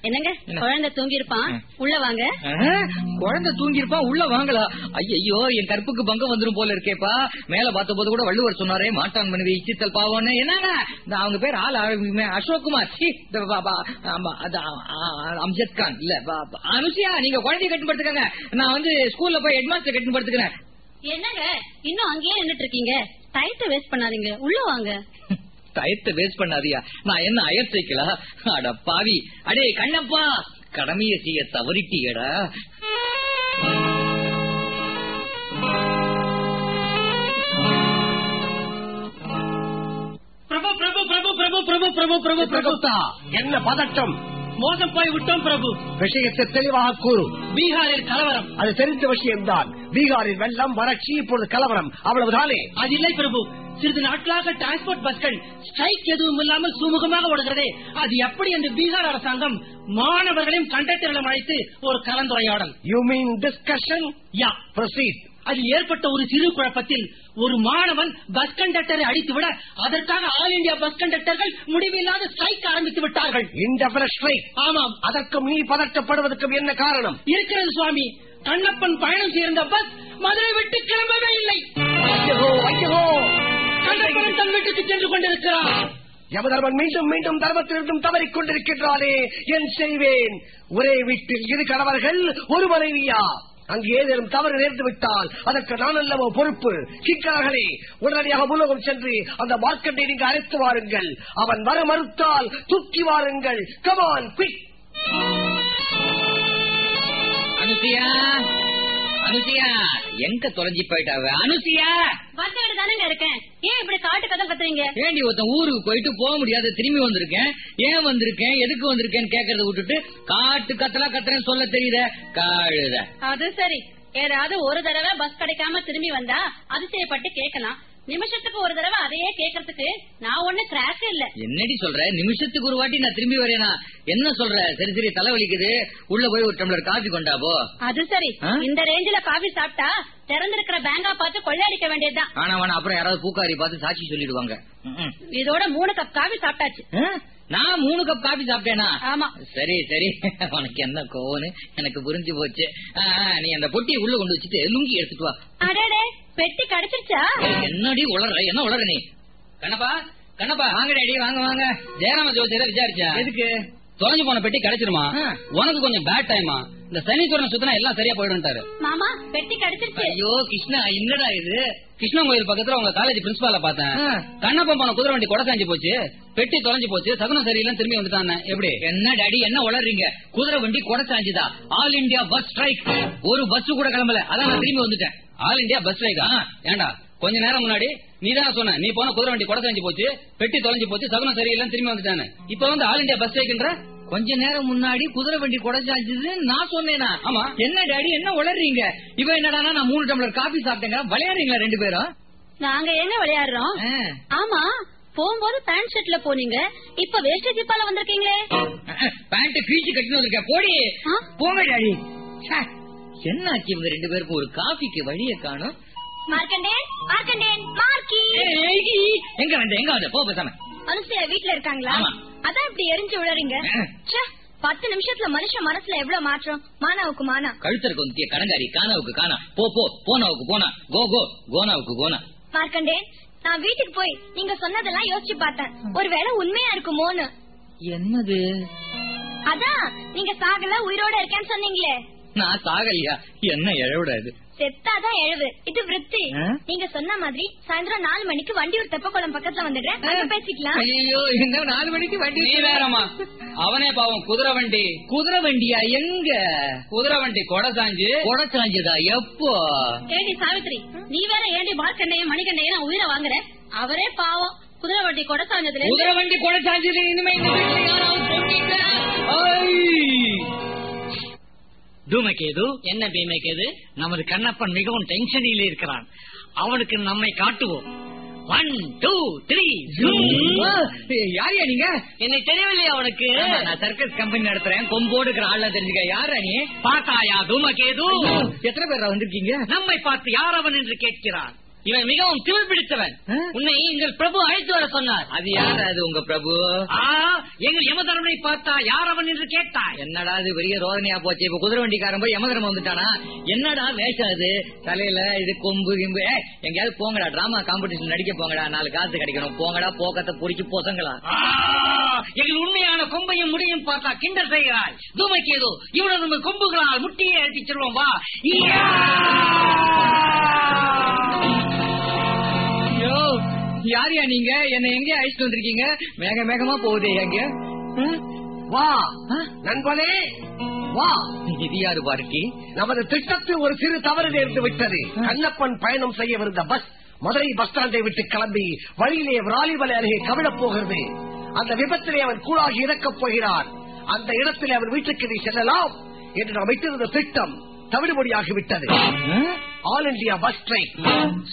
[SPEAKER 13] என்னங்க?
[SPEAKER 1] என்ன?
[SPEAKER 13] குழந்தை தூங்கி இருப்பான். உள்ள வாங்க.
[SPEAKER 1] குழந்தை தூங்கி இருப்பான் உள்ள வாங்கலா. ஐயோ என் கற்புக்கு பங்கம் வந்துரும் போல இருக்கேப்பா. மேல பார்த்த போது கூட வள்ளுவர் சொன்னாரே மாட்டான் மனைவி இச்சித்தல் பாவம்னு. என்னங்க? அவங்க பேர் ஆள் ஆ- அசோக் குமார் சீ, இந்த பா- பா- ஆமா, அது ஆ- ஆ- அம்ஜத் கான் இல்ல அனுசியா நீங்க குழந்தைய கட்டுப்படுத்துக்கங்க. நான் வந்து ஸ்கூல்ல போய் ஹெட்மாஸ்டர் கட்டுப்படுத்துக்கிறேன்
[SPEAKER 13] என்னங்க இன்னும் அங்கேயே நின்னுட்டு இருக்கீங்க டைத்தை வேஸ்ட் பண்ணாதீங்க உள்ள வாங்க
[SPEAKER 1] டயத்தை வேஸ்ட் பண்ணாதியா நான் என்ன அயர் சைக்கிளா அட பாவி அடே கண்ணப்பா கடமைய செய்ய தவறிட்டீங்கடா
[SPEAKER 8] பிரபு பிரபு பிரபு பிரபு பிரபு பிரபு பிரபு பிரபு
[SPEAKER 5] என்ன பதட்டம்
[SPEAKER 8] மோசம் போய் விட்டோம் பிரபு.
[SPEAKER 5] விஷயத்தை தெளிவாக கூறு.
[SPEAKER 8] பீகாரில் கலவரம்.
[SPEAKER 5] அது தெரிந்த விஷயம்தான் பீகாரில் வெள்ளம் வறட்சி இப்பொழுது கலவரம். அவ்வளவுதானே?
[SPEAKER 8] அது இல்லை பிரபு. சிறிது நாட்களாக டிரான்ஸ்போர்ட் பஸ்கள் ஸ்ட்ரைக் எதுவும் இல்லாமல் சுமூகமாக ஓடுகிறதே. அது எப்படி என்று பீகார் அரசாங்கம் மாணவர்களையும் கண்டக்டர்களும் அழைத்து ஒரு கலந்துரையாடல்.
[SPEAKER 5] You mean discussion
[SPEAKER 8] yeah
[SPEAKER 5] proceed
[SPEAKER 8] அதில் ஏற்பட்ட ஒரு சிறு குழப்பத்தில் ஒரு மாணவன் பஸ் கண்டக்டரை அடித்துவிட அதற்காக ஆல் இந்தியா பஸ் கண்டக்டர்கள் முடிவில்லாத ஸ்ட்ரைக் ஆரம்பித்து விட்டார்கள். ஆமாம்.
[SPEAKER 5] அதற்கும் நீ பதட்டப்படுவதற்கும் என்ன காரணம்?
[SPEAKER 8] இருக்கிறது சுவாமி. கண்ணப்பன் பயணம் சேர்ந்த பஸ் மதுரை விட்டு கிளம்பவே இல்லை. கண்ணப்பன் தன் வீட்டுக்கு சென்று கொண்டிருக்கிறார்.
[SPEAKER 5] யமதர்மன் மீண்டும் மீண்டும் தர்மத்திலிருந்தும் தவறிக் கொண்டிருக்கின்றானே என் செய்வேன். ஒரே வீட்டில் இரு கணவர்கள் ஒரு மனைவியா? அங்கு ஏதேனும் தவறு நேர்ந்து விட்டால் அதற்கு நான் அல்லவோ பொறுப்பு. கிக்கார்களே உடனடியாக பூலோகம் சென்று அந்த மார்க்கெட்டை நீங்க அழைத்து வாருங்கள். அவன் வர மறுத்தால் தூக்கி வாருங்கள். கமான் குயிக்
[SPEAKER 1] அனுசியா எங்க தொலைஞ்சி போயிட்டாவ? அனுசியா!
[SPEAKER 13] வீடு தானங்க இருக்கேன். ஏன் இப்படி காட்டு கதை கத்துறீங்க?
[SPEAKER 1] ஏண்டி ஒருத்தன் ஊருக்கு போயிட்டு போக முடியாது திரும்பி வந்திருக்கேன்? ஏன் வந்திருக்கேன்? எதுக்கு வந்திருக்கேன்னு கேக்குறத விட்டுட்டு காட்டு கத்தலா கத்துறேன்னு சொல்ல தெரியுத? காழுத.
[SPEAKER 13] அது சரி. ஏதாவது ஒரு தடவை பஸ் கிடைக்காம திரும்பி வந்தா அதிசயப்பட்டு கேட்கலாம். நிமிஷத்துக்கு ஒரு தடவை அதையே கேட்கறதுக்கு நான் ஒண்ணு கிராக் இல்ல.
[SPEAKER 1] என்னடி சொல்ற? நிமிஷத்துக்கு ஒரு வாட்டி நான் திரும்பி வரேனா? என்ன சொல்ற? சரி சரி தலைவலிக்குது உள்ள போய் ஒரு டம்ளர் காஃபி கொண்டாபோ
[SPEAKER 13] அது சரி? இந்த ரேஞ்சில காபி சாப்பிட்டா திறந்திருக்கிற பேங்கா பார்த்து கொள்ளையடிக்க வேண்டியதுதான்.
[SPEAKER 1] ஆனா வேணா அப்புறம் யாராவது பூக்காரி பார்த்து சாட்சி சொல்லிடுவாங்க.
[SPEAKER 13] இதோட மூணு கப் காபி சாப்பிட்டாச்சு?
[SPEAKER 1] நான் மூணு கப் காபி சாப்பிட்டேனா?
[SPEAKER 13] ஆமா.
[SPEAKER 1] சரி சரி. உனக்கு என்ன கோவனு எனக்கு புரிஞ்சு போச்சு. நீ அந்த பொட்டியை உள்ள கொண்டு வச்சுட்டு லுங்கி எடுத்துட்டு வா.
[SPEAKER 3] அடடே பெட்டி கிடைச்சிருச்சா?
[SPEAKER 1] என்னடி உளற? என்ன உளற நீ? கண்ணப்பா கண்ணப்பா வாங்க டேடி வாங்க வாங்க. ஜெயராம ஜோசியரை விசாரிச்சா?
[SPEAKER 6] எதுக்கு? தொலைஞ்சு போன பெட்டி கிடைச்சிருமா. உனக்கு கொஞ்சம் பேட் டைமா இந்த சனீஸ்வரன் சுத்தினா எல்லாம் சரியா போயிடும்ட்டாரு.
[SPEAKER 3] மாமா பெட்டி கிடைச்சிருச்சு.
[SPEAKER 1] ஐயோ கிருஷ்ணா என்னடா இது?
[SPEAKER 6] கிருஷ்ணன் கோயில் பக்கத்துல உங்க காலேஜ் பிரின்சிபால பார்த்தேன்.
[SPEAKER 1] ஆ.
[SPEAKER 6] கண்ணப்பன் போன குதிரை வண்டி கொடை சாஞ்சு போச்சு. பெட்டி தொலைஞ்சு போச்சு. சகுனம் சரியில்லைன்னு திரும்பி வந்துட்டான். எப்படி?
[SPEAKER 1] என்ன டாடி என்ன உளறீங்க? குதிரை வண்டி கொடை சாஞ்சுதா? ஆல் இந்தியா பஸ் ஸ்ட்ரைக் ஒரு பஸ் கூட கிளம்பல. அதான் நான் திரும்பி வந்துட்டேன்.
[SPEAKER 6] ஆல் இந்தியா பஸ் ஸ்ட்ரைக்கா ஏண்டா? கொஞ்ச நேரம் முன்னாடி நீ தானே சொன்ன நீ போன குதிரை வண்டி கொடை போச்சு பெட்டி தொலைஞ்சு போச்சு சகுனம் சரியில்லைன்னு திரும்பி வந்துட்டானே. இப்ப வந்து ஆல் இந்தியா பஸ் ஸ்ட்ரைக்ன்ற
[SPEAKER 1] கொஞ்ச நேரம் முன்னாடி குதிரை வண்டி கொடை சாஞ்சுது நான் சொன்னேனா?
[SPEAKER 6] ஆமா.
[SPEAKER 1] என்ன டாடி என்ன உளறீங்க? இவ என்னடானா நான் மூணு டம்ளர் காபி சாப்பிட்டேங்க. விளையாடுறீங்களா ரெண்டு பேரும்?
[SPEAKER 3] நாங்க எங்க விளையாடுறோம். ஆமா போகும்போது பேண்ட் ஷர்ட்ல போனீங்க. இப்ப வேஷ்டி ஜிப்பால வந்திருக்கீங்களே.
[SPEAKER 1] பேண்ட் பீச்சு கட்டினு இருக்க போடி? போங்க டாடி. ச்சே, என்னாச்சு இவங்க ரெண்டு பேருக்கும்? ஒரு காபிக்கு வழிய காணும்.
[SPEAKER 3] மார்க்கண்டேன் மார்க்கண்டேன் மார்க்கி.
[SPEAKER 1] எங்க வந்த எங்க வந்த? போ பேசாம
[SPEAKER 3] வீட்ல இருக்காங்களா. அதான் இப்படி எரிஞ்சு விழறீங்க பத்து நிமிஷத்துல மனுஷன் மனசுல எவ்வளவு மாற்றம்? மானாவுக்கு மானா.
[SPEAKER 1] கழுத்தருக்கு வந்துட்டிய கடங்காரி கானாவுக்கு காணா போ போ போனாவுக்கு போனா. கோ கோ கோனாவுக்கு கோனா.
[SPEAKER 3] மார்க்கண்டே நான் வீட்டுக்கு போய் நீங்க சொன்னதெல்லாம் யோசிச்சு பார்த்தேன். ஒருவேளை உண்மையா இருக்குமோன்னு.
[SPEAKER 1] என்னது?
[SPEAKER 3] அதான் நீங்க சாகல உயிரோட இருக்கேன்னு சொன்னீங்களே.
[SPEAKER 1] நான் சாகலையா? என்ன எழவிடாது
[SPEAKER 3] செத்தாதான் எழுவு இது விருத்தி? நீங்க சொன்ன மாதிரி சாயந்தரம் நாலு மணிக்கு வண்டியூர் தெப்பக்குளம் பக்கத்துல வந்துடுறேன். பேசிக்கலாம்.
[SPEAKER 1] ஐயோ என்ன நாலு மணிக்கு வண்டி
[SPEAKER 7] நீ வேறம்மா. அவனே பாவம் குதிரை வண்டி.
[SPEAKER 1] குதிரை வண்டியா? எங்க?
[SPEAKER 7] குதிரை வண்டி கொடை சாஞ்சு.
[SPEAKER 1] கொடை சாஞ்சதா? எப்போ?
[SPEAKER 13] ஏடி சாவித்ரி நீ வேற ஏண்டி மார்க்கண்டையும் மணிகண்டையும் உயிரை வாங்குற? அவரே பாவம். குதிரை வண்டி கொடை சாஞ்சதுல
[SPEAKER 7] குதிரை வண்டி கொடை சாஞ்சது இனிமே இந்த வீட்டுல யாராவது
[SPEAKER 12] தூமகேது
[SPEAKER 7] என்ன பீமைக்கு
[SPEAKER 12] நமது கண்ணப்பன் மிகவும் டென்ஷனில் இருக்கிறான். அவனுக்கு நம்மை காட்டுவோம். ஒன் டூ த்ரீ
[SPEAKER 1] யாரியா நீங்க?
[SPEAKER 12] என்னை தெரியவில்லை அவனுக்கு
[SPEAKER 1] நான் சர்க்கஸ் கம்பெனி நடத்துறேன். கொம்போடு இருக்கிற ஆள்லாம் தெரிஞ்சுக்க. யாரா நீ?
[SPEAKER 12] பார்த்தாயா தூமகேது
[SPEAKER 1] எத்தனை பேர் வந்திருக்கீங்க?
[SPEAKER 12] நம்மை பார்த்து யார் அவன் என்று கேட்கிறான்? இவன் மிகவும் திமிர் பிடித்தவன்? உன்னை எங்கள் பிரபு அழைத்து வர சொன்னார்.
[SPEAKER 1] அது யார் அது உங்க பிரபு?
[SPEAKER 12] எங்கள் யமதர்மனை பார்த்தா யார் அவன் என்று கேட்டாய்.
[SPEAKER 1] என்னடா இது பெரிய ரோதனையா போச்சு. இப்ப குதிரை வண்டிக்காரன் போய் யமதர்மம் வந்துட்டானா? என்னடா வேஷம் அது? தலையில இது கொம்பு கிம்பு. எங்கேயாவது போங்கடா. டிராமா காம்படிஷன் நடிக்க போங்கடா. நாலு காசு கிடைக்கணும். போங்கடா போக்கத்தை புடிச்சு போசங்களா
[SPEAKER 12] எங்கள் உண்மையான கொம்பையும் முடியும் பார்த்தா கிண்டல் செய்கிறாய். தூமைக்கேது இவனது கொம்புகளால் முட்டியை அடித்துச் செல்வோம். வா!
[SPEAKER 1] ஐயோ யாரியா நீங்க? என்ன எங்க அழைச்சிட்டு வந்திருக்கீங்க? மேக மேகமா போகுதே எங்க?
[SPEAKER 5] வா. நண்பனே! வா.
[SPEAKER 1] இது யாரு
[SPEAKER 5] நமது திட்டத்தில் ஒரு சிறு தவறு நேர்ந்து விட்டது. கண்ணப்பன் பயணம் செய்யவிருந்த பஸ் மதுரை பஸ் ஸ்டாண்டை விட்டு கிளம்பி வழியிலே விராலிமலை அருகே கவிழப் போகிறது. அந்த விபத்திலே அவன் கூழாகி இறக்கப் போகிறான் அந்த இடத்திலே அவன் வீட்டுக்கு நீ செல்லலாம் என்று நாம் வைத்திருந்த திட்டம். தவிடுபடியாகிவிட்டது. All India bus train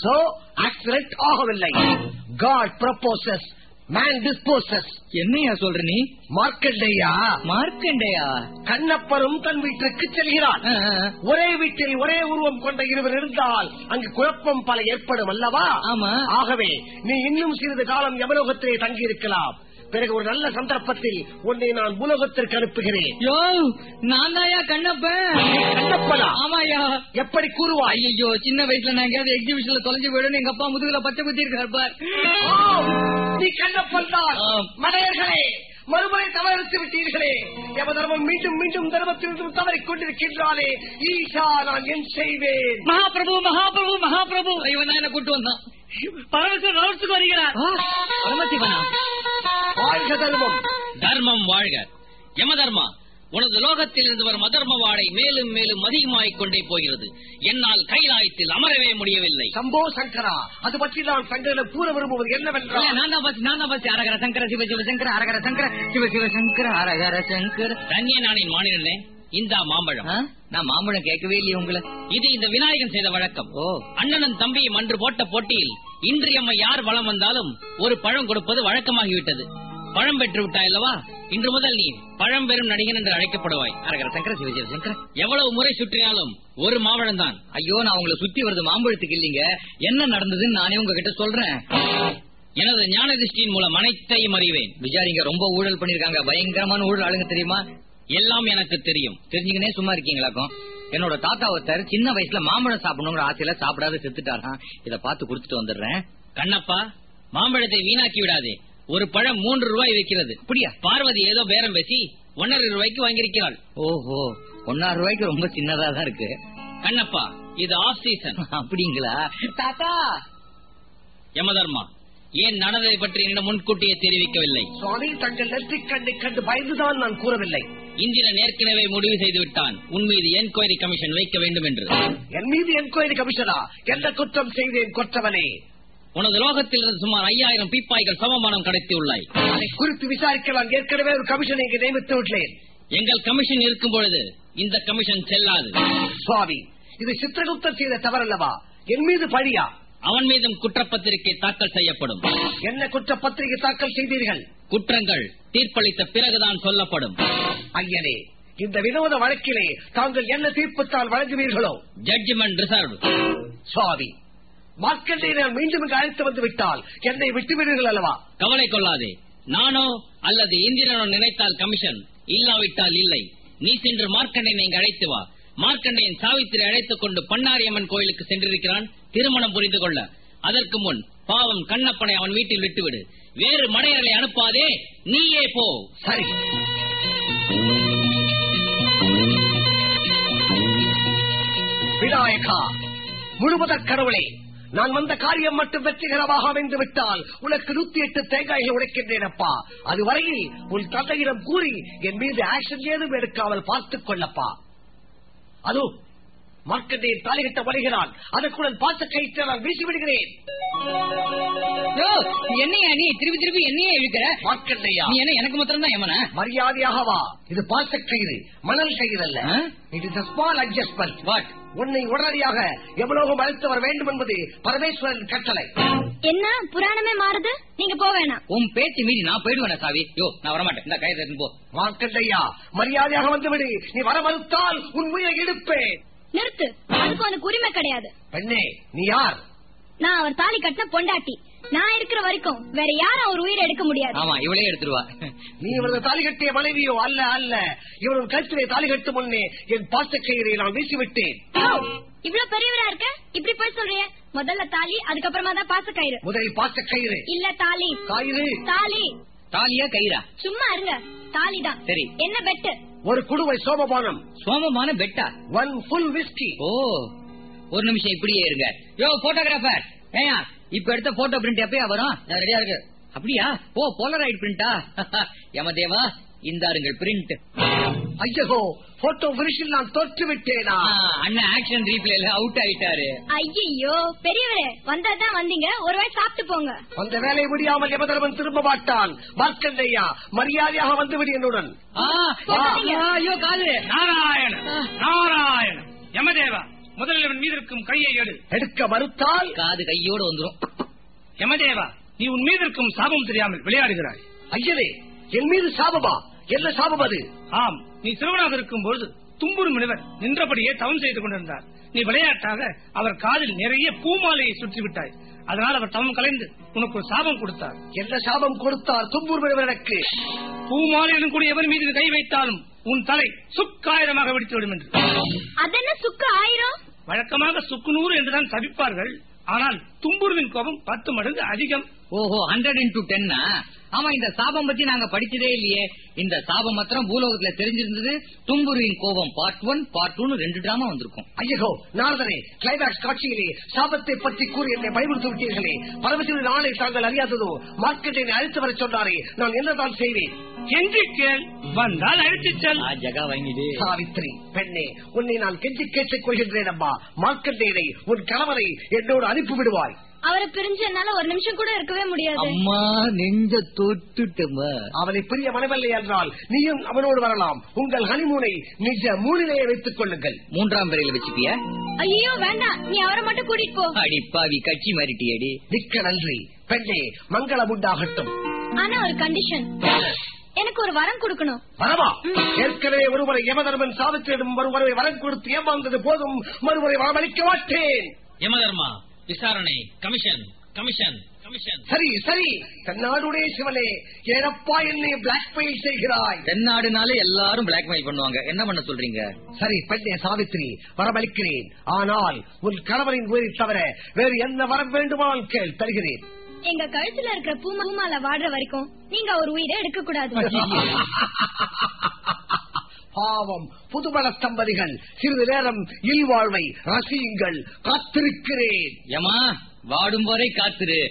[SPEAKER 5] so accident ஆகவில்லை. காட் ப்ரப்போசஸ் மேன் டிஸ்போசஸ்
[SPEAKER 1] என்னையா சொல்ற நீ?
[SPEAKER 5] மார்க்கண்டையா
[SPEAKER 1] மார்க்கண்டையா
[SPEAKER 5] கண்ணப்பரும் தன் வீட்டிற்கு செல்கிறான். ஒரே வீட்டில் ஒரே உருவம் கொண்ட இருவர் இருந்தால் அங்கு குழப்பம் பல ஏற்படும் அல்லவா. ஆகவே நீ இன்னும் சிறிது காலம் யமலோகத்திலே தங்கியிருக்கலாம். பிறகு ஒரு நல்ல சந்தர்ப்பத்தில் உன்னை நான் பூலோகத்திற்கு அனுப்புகிறேன்.
[SPEAKER 1] யோ நான் தாயா கண்ணப்பன்?
[SPEAKER 5] கண்ணப்பனா?
[SPEAKER 1] ஆமாயா.
[SPEAKER 5] எப்படி கூறுவாய்?
[SPEAKER 1] ஐயோ சின்ன வயசுல நான் எங்கேயாவது எக்ஸிபிஷன்ல தொலைஞ்சு போயிடும் எங்க அப்பா முதுகுல பச்சை குத்தி இருக்காரு
[SPEAKER 5] நீ கண்ணப்பன் தான். மடையர்களே மறுமுறை தவறித்து விட்டீர்களே. எம தர்மம் மீண்டும் மீண்டும் தர்மத்திலிருந்து தவறிக் கொண்டிருக்கின்றானே ஈஷா நான் என் செய்வேன்.
[SPEAKER 12] மகாபிரபு மகாபிரபு மகாபிரபு.
[SPEAKER 1] இவன் என்ன கூட்டு வந்தான்?
[SPEAKER 12] வருகிறார்.
[SPEAKER 1] பரமசிவனா
[SPEAKER 5] வாழ்க தர்மம்.
[SPEAKER 7] தர்மம் வாழ்க. யம தர்மா உனது லோகத்தில் இருந்து வரும் அதர்ம வாடை மேலும் மேலும் அதிகமாகிக் கொண்டே போகிறது. என்னால் கைலாயத்தில் அமரவே முடியவில்லை.
[SPEAKER 5] சம்போ சங்கரா அது பற்றி நான் சங்கரிடம் கூற விரும்புவது என்னவென்றால்
[SPEAKER 1] நான் தான் பஸ் நான் தான் பஸ் அரகர சங்கர சிவ சிவ சங்கர அரகர சங்கர சிவ சிவ சங்கர அரகர சங்கர.
[SPEAKER 7] தன்ய நானின் மாநிலனே. இந்தா மாம்பழம்?
[SPEAKER 1] நான் மாம்பழம் கேட்கவே இல்லையே உங்களை.
[SPEAKER 7] இது இந்த விநாயகன் செய்த வழக்கம்.
[SPEAKER 1] ஓ.
[SPEAKER 7] அண்ணனும் தம்பியும் அன்று போட்ட போட்டியில் இன்று எம்மை யார் வளம் வந்தாலும் ஒரு பழம் கொடுப்பது வழக்கமாகிவிட்டது. பழம் பெற்று விட்டாய் அல்லவா? இன்று முதல் நீ பழம் பெறும் நடிகன் என்று அழைக்கப்படுவாய்.
[SPEAKER 1] அரகர சங்கர சிவ சிவ சங்கர.
[SPEAKER 7] எவ்வளவு முறை சுற்றினாலும் ஒரு மாம்பழம் தான்.
[SPEAKER 1] ஐயோ நான் உங்களை சுத்தி வருது மாம்பழத்துக்கு இல்லீங்க. என்ன நடந்ததுன்னு நானே உங்ககிட்ட சொல்றேன்.
[SPEAKER 7] எனது ஞான திருஷ்டியின் மூலம் அனைத்தையும் அறிவேன்.
[SPEAKER 1] விசாரிங்க ரொம்ப ஊழல் பண்ணிருக்காங்க பயங்கரமான ஊழல் ஆளுங்க தெரியுமா?
[SPEAKER 7] எல்லாம் எனக்கு தெரியும்.
[SPEAKER 1] தெரிஞ்சுக்கினே சும்மா இருக்கீங்களாக்கும் என்னோட தாத்தா ஒருத்தர் சின்ன வயசுல மாம்பழம் சாப்பிடணுங்கிற ஆசையில சாப்பிடாத செத்துட்டாராம் இத பார்த்து குடுத்துட்டு வந்துடுறேன்.
[SPEAKER 7] கண்ணப்பா மாம்பழத்தை வீணாக்கி விடாதே. ஒரு பழம் மூன்று ரூபாய் விற்கிறது.
[SPEAKER 1] அப்படியா?
[SPEAKER 7] பார்வதி ஏதோ பேரம் பேசி ஒன்னரை ரூபாய்க்கு வாங்கியிருக்கிறாள்.
[SPEAKER 1] ஓஹோ ஒன்னாறு ரூபாய்க்கு ரொம்ப சின்னதா தான் இருக்கு.
[SPEAKER 7] கண்ணப்பா இது ஆஃப் சீசன்
[SPEAKER 1] அப்படிங்களா? தாத்தா!
[SPEAKER 7] யமதர்மா ஏன் நடந்ததை பற்றி என்னிடம் முன்கூட்டியே தெரிவிக்கவில்லை?
[SPEAKER 5] சுவாமி தங்கள் நெற்றிக் கண்ணை கண்டு பயந்துதான் நான் கூறவில்லை.
[SPEAKER 7] இந்திரன் ஏற்கனவே முடிவு செய்து விட்டான் உன் மீது என்கொயரி கமிஷன் வைக்க வேண்டும் என்று
[SPEAKER 5] என் மீது என்கொயரி கமிஷனா எந்த குற்றம் செய்தேன் கொற்றவனே?
[SPEAKER 7] உனது லோகத்தில் இருந்து சுமார் ஐயாயிரம் பீப்பாய்கள் சமமானம் கடத்தி உள்ளாய்.
[SPEAKER 5] அதை குறித்து விசாரிக்க நான் ஏற்கனவே ஒரு கமிஷனை இங்கு நியமித்து விட்டேன்.
[SPEAKER 7] எங்கள் கமிஷன் இருக்கும் பொழுது இந்த கமிஷன் செல்லாது.
[SPEAKER 5] சுவாமி இது சித்திரகுப்தர் செய்த தவறல்லவா? என் மீது பழியா?
[SPEAKER 7] அவன் மீதும் குற்றப்பத்திரிகை தாக்கல் செய்யப்படும்.
[SPEAKER 5] என்ன குற்ற பத்திரிகை தாக்கல் செய்தீர்கள்?
[SPEAKER 7] குற்றங்கள் தீர்ப்பளித்த பிறகுதான் சொல்லப்படும்.
[SPEAKER 5] ஐயனே இந்த வினோத வழக்கிலே தாங்கள் என்ன தீர்ப்புத்தால் வழங்குவீர்களோ?
[SPEAKER 7] ஜட்ஜ்மெண்ட் ரிசர்வ்
[SPEAKER 5] சுவாமி மார்க்கண்டை நான் மீண்டும் அழைத்து வந்து விட்டால் என்னை விட்டுவிடுங்கள் அல்லவா?
[SPEAKER 7] கவலை கொள்ளாதே. நானோ அல்லது இந்திரனோ நினைத்தால் கமிஷன் இல்லாவிட்டால் இல்லை. நீ சென்று மார்க்கண்டனை இங்கு அழைத்து வா. மார்க்கண்டையன் சாவித்திரி அழைத்துக் கொண்டு பண்ணாரியம்மன் கோயிலுக்கு சென்றிருக்கிறான். திருமணம் புரிந்து கொள்ள. அதற்கு முன் பாவம் கண்ணப்பனை அவன் வீட்டில் விட்டுவிடு. வேறு மடையர்களை அனுப்பாதே. நீயே போ.
[SPEAKER 5] சரி. விநாயகா முழுவதற் கடவுளே நான் வந்த காரியம் மட்டும் வெற்றிகரமாக அமைந்து விட்டால் உனக்கு நூத்தி எட்டு தேங்காய்கள் உடைக்கின்றேன் அப்பா. அதுவரையில் உன் தந்தையிடம் கூறி என் மீது ஆக்ஷன் ஏதும் எடுக்காமல் பார்த்துக் கொள்ளப்பா. அதோ மார்க்கண்டேன் தாலிகட்ட வருகிறான் அதற்குடன் பார்த்த கயிற்றை நான் வீசி விடுகிறேன்
[SPEAKER 1] என்னையா நீ? திருப்பி திருப்பி என்னையே இழுக்கிற?
[SPEAKER 5] மார்க்கண்டையா?
[SPEAKER 1] நீ என்ன எனக்கு மாத்திரம் தான் ஏமனா
[SPEAKER 5] மரியாதையாக வா. இது பாச கயிறு மணல் கயிறு அல்ல? It is small adjustment
[SPEAKER 1] what
[SPEAKER 5] உன்னை உடனடியாக எவ்வளவு அழைத்து வர வேண்டும் என்பது பரமேஸ்வரன் கட்டளை.
[SPEAKER 3] என்ன புராணமே மாறுது? நீங்க போக வேணாம்.
[SPEAKER 1] உன் பேச்சு மீறி நான் போயிடுவேன் சாவி? யோ நான் வரமாட்டேன். இந்த கையை எடுத்துன்னு போ.
[SPEAKER 5] மார்க்கண்டையா மரியாதையாக வந்துவிடு. நீ வர மறுத்தால் உன் உயிரை எடுப்பேன்
[SPEAKER 3] நிறுத்து. அதுக்கு உனக்கு உரிமை கிடையாது.
[SPEAKER 5] பெண்ணே நீ யார்?
[SPEAKER 3] நான் அவர் தாலி கட்டின பொண்டாட்டி. நான் இருக்கிற வரைக்கும் வேற யாரும் அவர் உயிரை எடுக்க முடியாது.
[SPEAKER 1] ஆமா இவளே எடுத்துருவா.
[SPEAKER 5] நீ இவரது தாலி கட்டிய மனைவியோ அல்ல அல்ல. இவரது கழுத்திலே தாலி கட்டும் முன்னே என் பாச கயிறை நான் வீசிவிட்டேன்.
[SPEAKER 3] இவ்வளவு பெரியவரா இருக்க? இப்படி போய் சொல்றிய? முதல்ல தாலி அதுக்கப்புறமா தான் பாச கயிறு.
[SPEAKER 5] முதலில் பாச கயிறு.
[SPEAKER 3] இல்ல தாலி.
[SPEAKER 5] கயிறு.
[SPEAKER 3] தாலி.
[SPEAKER 1] தாலியா கயிறா?
[SPEAKER 3] சும்மா இருங்க. தாலி தான்.
[SPEAKER 1] சரி.
[SPEAKER 3] என்ன பெட்டு?
[SPEAKER 5] ஒரு குடுவை சோமபானம்.
[SPEAKER 1] சோமமான பெட்டா
[SPEAKER 5] ஒன் ஃபுல் விஸ்கி
[SPEAKER 1] ஓ ஒரு நிமிஷம் இப்படியே இருங்க. யோ போட்டோகிராஃபர் ஏயா இப்ப எடுத்த போட்டோ பிரிண்ட் எப்பயா வரும்? ரெடியா இருக்கு அப்படியா? ஓ போலராய்ட் பிரிண்டா யமதேவா இந்தாருங்கள் பிரிண்ட்
[SPEAKER 5] ஐயோ போட்டோ பிரிஷில் நான் தோற்று விட்டேனா?
[SPEAKER 1] அண்ணன் ஆக்ஷன் ரீப்ளேல அவுட் ஆயிட்டாரு.
[SPEAKER 3] ஐயோ பெரியவரே வந்தாதான் வந்தீங்க. ஒரு வாய் சாப்பிட்டு போங்க.
[SPEAKER 5] அந்த வேலை முடியாமல் யமதர்மன் திரும்ப மாட்டான். மார்க்கண்டையா மரியாதையாக வந்து விடு என்னுடன்
[SPEAKER 1] ஐயோ காலு
[SPEAKER 10] நாராயண நாராயண யமதேவா முதலில் இவன் மீது இருக்கும் கையை எடு.
[SPEAKER 5] எடுக்க மறுத்தால்?
[SPEAKER 1] காது கையோட வந்துரும்.
[SPEAKER 10] யமதேவா நீ உன் மீது இருக்கும் சாபம் தெரியாமல் விளையாடுகிறாய்.
[SPEAKER 5] ஐயனே என் மீது சாபமா? என்ன சாபம் அது?
[SPEAKER 10] ஆம் நீ சிறுவனாக இருக்கும் பொழுது தும்புரு முனிவர் நின்றபடியே தவம் செய்து கொண்டிருந்தார். நீ விளையாட்டாக அவர் காதில் நிறைய பூமாலையை சுற்றி விட்டாய் அதனால் அவர் தவம் கலைந்து உனக்கு ஒரு சாபம் கொடுத்தார்.
[SPEAKER 5] என்ன சாபம் கொடுத்தார்? தும்பூர் எனக்கு.
[SPEAKER 10] பூமாலையுடன் கூடிய எவர் மீது கை வைத்தாலும் உன் தலை சுக்காயிரமாக வெடித்து விடும் என்று.
[SPEAKER 3] அதென்ன சுக்கு ஆயிரம்?
[SPEAKER 10] வழக்கமாக சுக்குநூறு என்றுதான் தவிப்பார்கள் ஆனால் தும்புருவின் கோபம் பத்து மடங்கு அதிகம்.
[SPEAKER 1] ஓஹோ ஹண்ட்ரட் இன்டூ டென்னா ஆமா இந்த சாபம் பத்தி நாங்க படிச்சதே இல்லையே. இந்த சாபம் மாத்திரம் பூலோகத்துல தெரிஞ்சிருந்தது. தும்புரின் கோபம் பார்ட் ஒன் பார்ட் டூ ரெண்டு டிராமா வந்திருக்கும்.
[SPEAKER 5] ஐயோ நாரதனே கிளைமேக்ஸ் காட்சியிலே சாபத்தை பற்றி கூறி என்னை பயமுறுத்தி விட்டீர்களே. பரமசிவன் ஆணை தாங்கள் அறியாததோ? மார்க்கெட்டை அழைத்து வர சொன்னாரே. நான் என்னதான் செய்வேன்?
[SPEAKER 10] கெஞ்சி கேள். வந்தால் அழைத்துச் செல்.
[SPEAKER 1] ஆ, ஜகா வாங்கிடு.
[SPEAKER 5] சாவித்ரி பெண்ணே உன்னை நான் கெஞ்சி கேட்டுக் கொள்கின்றேன் அம்மா. மார்க்கண்டேனை உன் கணவரை என்னோடு அனுப்பிவிடுவாய்.
[SPEAKER 3] அவரை பிரிஞ்சு என்னால ஒரு நிமிஷம் கூட இருக்கவே முடியாது.
[SPEAKER 1] அம்மா நெஞ்ச தொட்டுட்டம்மா
[SPEAKER 5] அவனை பிரிய மனமில்லை என்றால் நீயும் அவனோடு வரலாம். உங்கள் ஹனிமூனை நிஜ மூலிலேயே வைத்துக் கொள்ளுங்கள்.
[SPEAKER 1] மூன்றாம் பிறையில வச்சுப்பியா?
[SPEAKER 3] ஐயோ வேண்டாம். நீ அவரை மட்டும் கூட்டிட்டு போ.
[SPEAKER 1] அடி பாவி கட்சி மாறிட்டியடி.
[SPEAKER 5] மிக்க நன்றி. பெண்ணே மங்களம் உண்டாகட்டும்
[SPEAKER 3] ஆனா ஒரு கண்டிஷன் எனக்கு ஒரு வரம் கொடுக்கணும்.
[SPEAKER 5] வரவா? ஏற்கனவே ஒருவரை யமதர்மன் சாவித்திரிடம் ஒருவரை வரம் கொடுத்து ஏமாந்தது போதும். மறுமுறை வரமளிக்க மாட்டேன்.
[SPEAKER 7] யமதர்மா விசாரணை கமிஷன் கமிஷன் கமிஷன்.
[SPEAKER 5] சரி சரி. தன்னாடுடைய சிவனே ஏனப்பா என்னை பிளாக்மெயில் செய்கிறாய்.
[SPEAKER 1] தென்னாடுனாலே எல்லாரும் பிளாக்மெயில் பண்ணுவாங்க. என்ன பண்ண சொல்றீங்க?
[SPEAKER 5] சரி பெண்ணே சாவித்திரி வரமளிக்கிறேன் ஆனால் உன் கணவரின் உயிரை தவிர வேறு என்ன வரம் வேண்டுமானால் கேள் தருகிறேன்.
[SPEAKER 3] எங்க கழுத்துல இருக்கிற பூமால வாடுற வரைக்கும் நீங்க ஒரு உயிரை எடுக்க கூடாது
[SPEAKER 5] பாவம் புதுமண தம்பதிகள் சிறிது நேரம் இல்வாழ்வை ரசியுங்கள் காத்திருக்கிறேன்.
[SPEAKER 7] யமா வாடும் வரை காத்திரு.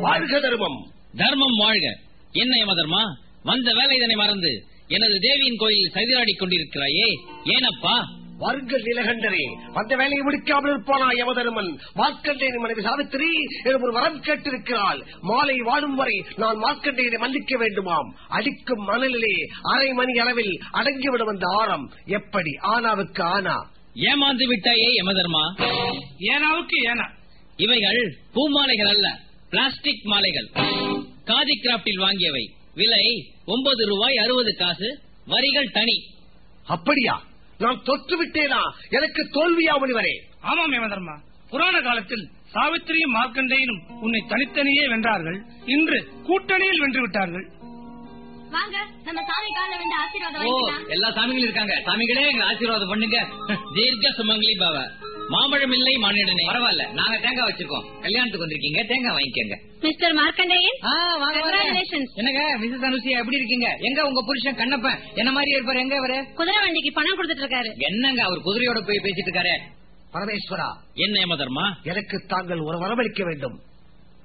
[SPEAKER 5] வாழ்க தர்மம்.
[SPEAKER 7] தர்மம் வாழ்க. என்ன யமதர்மா வந்த வேலை இதனை மறந்து எனது தேவியின் கோயிலில் சதிராடிக் கொண்டிருக்கிறாயே. ஏனப்பா?
[SPEAKER 5] வாருங்கள் நிலகண்டரே அந்த வேலையை முடிக்காமல் இருப்பானா யமதர்மன். மார்க்கண்டேயன் மனைவி சாவித்திரி எனக்கு ஒரு வரம் கேட்டிருக்கிறாள். மாலை வாடும் வரை நான் மார்க்கண்டேயனை மன்னிக்க வேண்டுமாம். அடிக்கும் மணலிலே அரை மணி அளவில் அடங்கிவிடும் அந்த ஆரம். எப்படி? ஆனாவுக்கு ஆனா.
[SPEAKER 7] ஏமாந்து விட்டாயே யமதர்மா?
[SPEAKER 10] ஏனாவுக்கு ஏனா?
[SPEAKER 7] இவைகள் பூமாலைகள் அல்ல பிளாஸ்டிக் மாலைகள். காதி கிராப்டில் வாங்கியவை. விலை ஒன்பது ரூபாய் அறுபது காசு வரிகள் தனி.
[SPEAKER 5] அப்படியா? நான் தொற்று விட்டேனா? எனக்கு தோல்வியா முனிவரே?
[SPEAKER 10] ஆமாம் யமதர்மா. புராண காலத்தில் சாவித்திரியும் மார்க்கண்டேயனும் உன்னை தனித்தனியே வென்றார்கள். இன்று கூட்டணியில் வென்று விட்டார்கள்.
[SPEAKER 1] எல்லா சாமிகளும் இருக்காங்க. சாமிகளே எங்க ஆசீர்வாதம் பண்ணுங்க.
[SPEAKER 7] தீர்க்க சுமங்கலி பவ. மாம்பழம் இல்லை மானிடனே.
[SPEAKER 1] பரவாயில்ல. நாங்க தேங்காய் வச்சிருக்கோம். கல்யாணத்துக்கு வந்திருக்கீங்க. தேங்காய் வாங்கிக்கங்க.
[SPEAKER 3] மிஸ்டர் மார்க்கண்டேயன்?
[SPEAKER 1] ஆ, வாங்க, வாங்க.
[SPEAKER 3] Congratulations.
[SPEAKER 1] என்னங்க மிஸ்ஸஸ் அனுசியா எப்படி இருக்கீங்க? எங்க உங்க புருஷன் கண்ணப்பன் என்ன மாதிரி இருப்பாரு? எங்க அவரு
[SPEAKER 3] குதிரை வண்டிக்கு பணம் கொடுத்துட்டு இருக்காரு
[SPEAKER 1] என்னங்க அவர் குதிரையோட போய் பேசிட்டு இருக்காரு
[SPEAKER 5] பரமேஸ்வரா
[SPEAKER 7] என்ன யமதர்மா
[SPEAKER 5] எனக்கு தாங்கள் ஒரு வரவழைக்க வேண்டும்.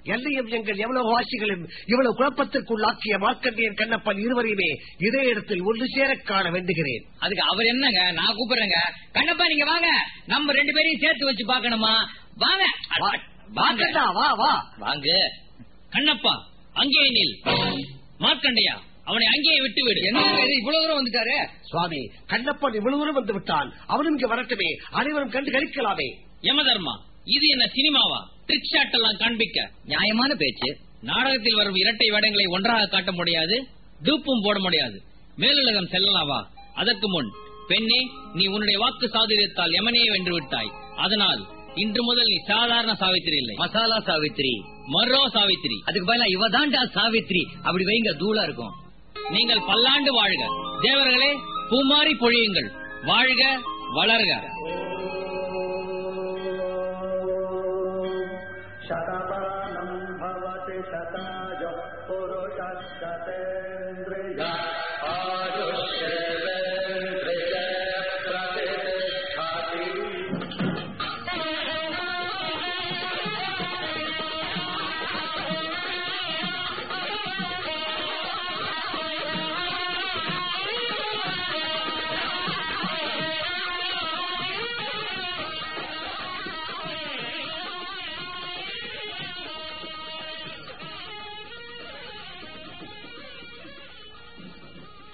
[SPEAKER 5] என்னையும் எங்கள் எவ்வளவு வாசிகளும் இவ்வளவு குழப்பத்திற்குள்ளாக்கிய மார்க்கண்டியன் கண்ணப்பன் இருவரையுமே இதே இடத்தில் ஒன்று சேரக் காண வேண்டுகிறேன்.
[SPEAKER 1] அதுக்கு அவர் என்னங்க? நான் கூப்பிடுறேங்க. கண்ணப்பா நீங்க வாங்க. நம்ம ரெண்டு பேரையும் சேர்த்து வச்சு பாக்கணுமா வாங்க.
[SPEAKER 5] வா, வா வா.
[SPEAKER 1] வாங்க.
[SPEAKER 7] கண்ணப்பா அங்கே நில். மார்க்கண்டையா அவனை அங்கேயே விட்டு விடு.
[SPEAKER 1] இது? இவ்வளவு தூரம் வந்துட்டாரு?
[SPEAKER 5] சுவாமி கண்ணப்பன் இவ்வளவு தூரம் வந்து விட்டான். அவனும் இங்க வரட்டுமே. அனைவரும் கண்டு கழிக்கலாமே.
[SPEAKER 7] யமதர்மா இது என்ன சினிமாவா? ட்ரிக் ஷாட் எல்லாம் காண்பிக்க.
[SPEAKER 1] நியாயமான பேச்சு.
[SPEAKER 7] நாடகத்தில் வரும் இரட்டை வேடங்களை ஒன்றாக காட்ட முடியாது டூப்பும் போட முடியாது. மேலுலகம் செல்லலாவா அதற்கு முன் பெண்ணே நீ உன்னுடைய வாக்கு சாதுரியத்தால் யமனையே வென்று விட்டாய். அதனால் இன்று முதல் நீ சாதாரண சாவித்திரி இல்லை.
[SPEAKER 1] மசாலா சாவித்திரி.
[SPEAKER 7] மரோ சாவித்திரி.
[SPEAKER 1] அதுக்கு பதிலா இவதான்டா சாவித்திரி. அப்படி வைங்க தூளா இருக்கும்.
[SPEAKER 7] நீங்கள் பல்லாண்டு வாழ்க. தேவர்களே பூமாரி பொழியுங்கள். வாழ்க வளர்க. shut up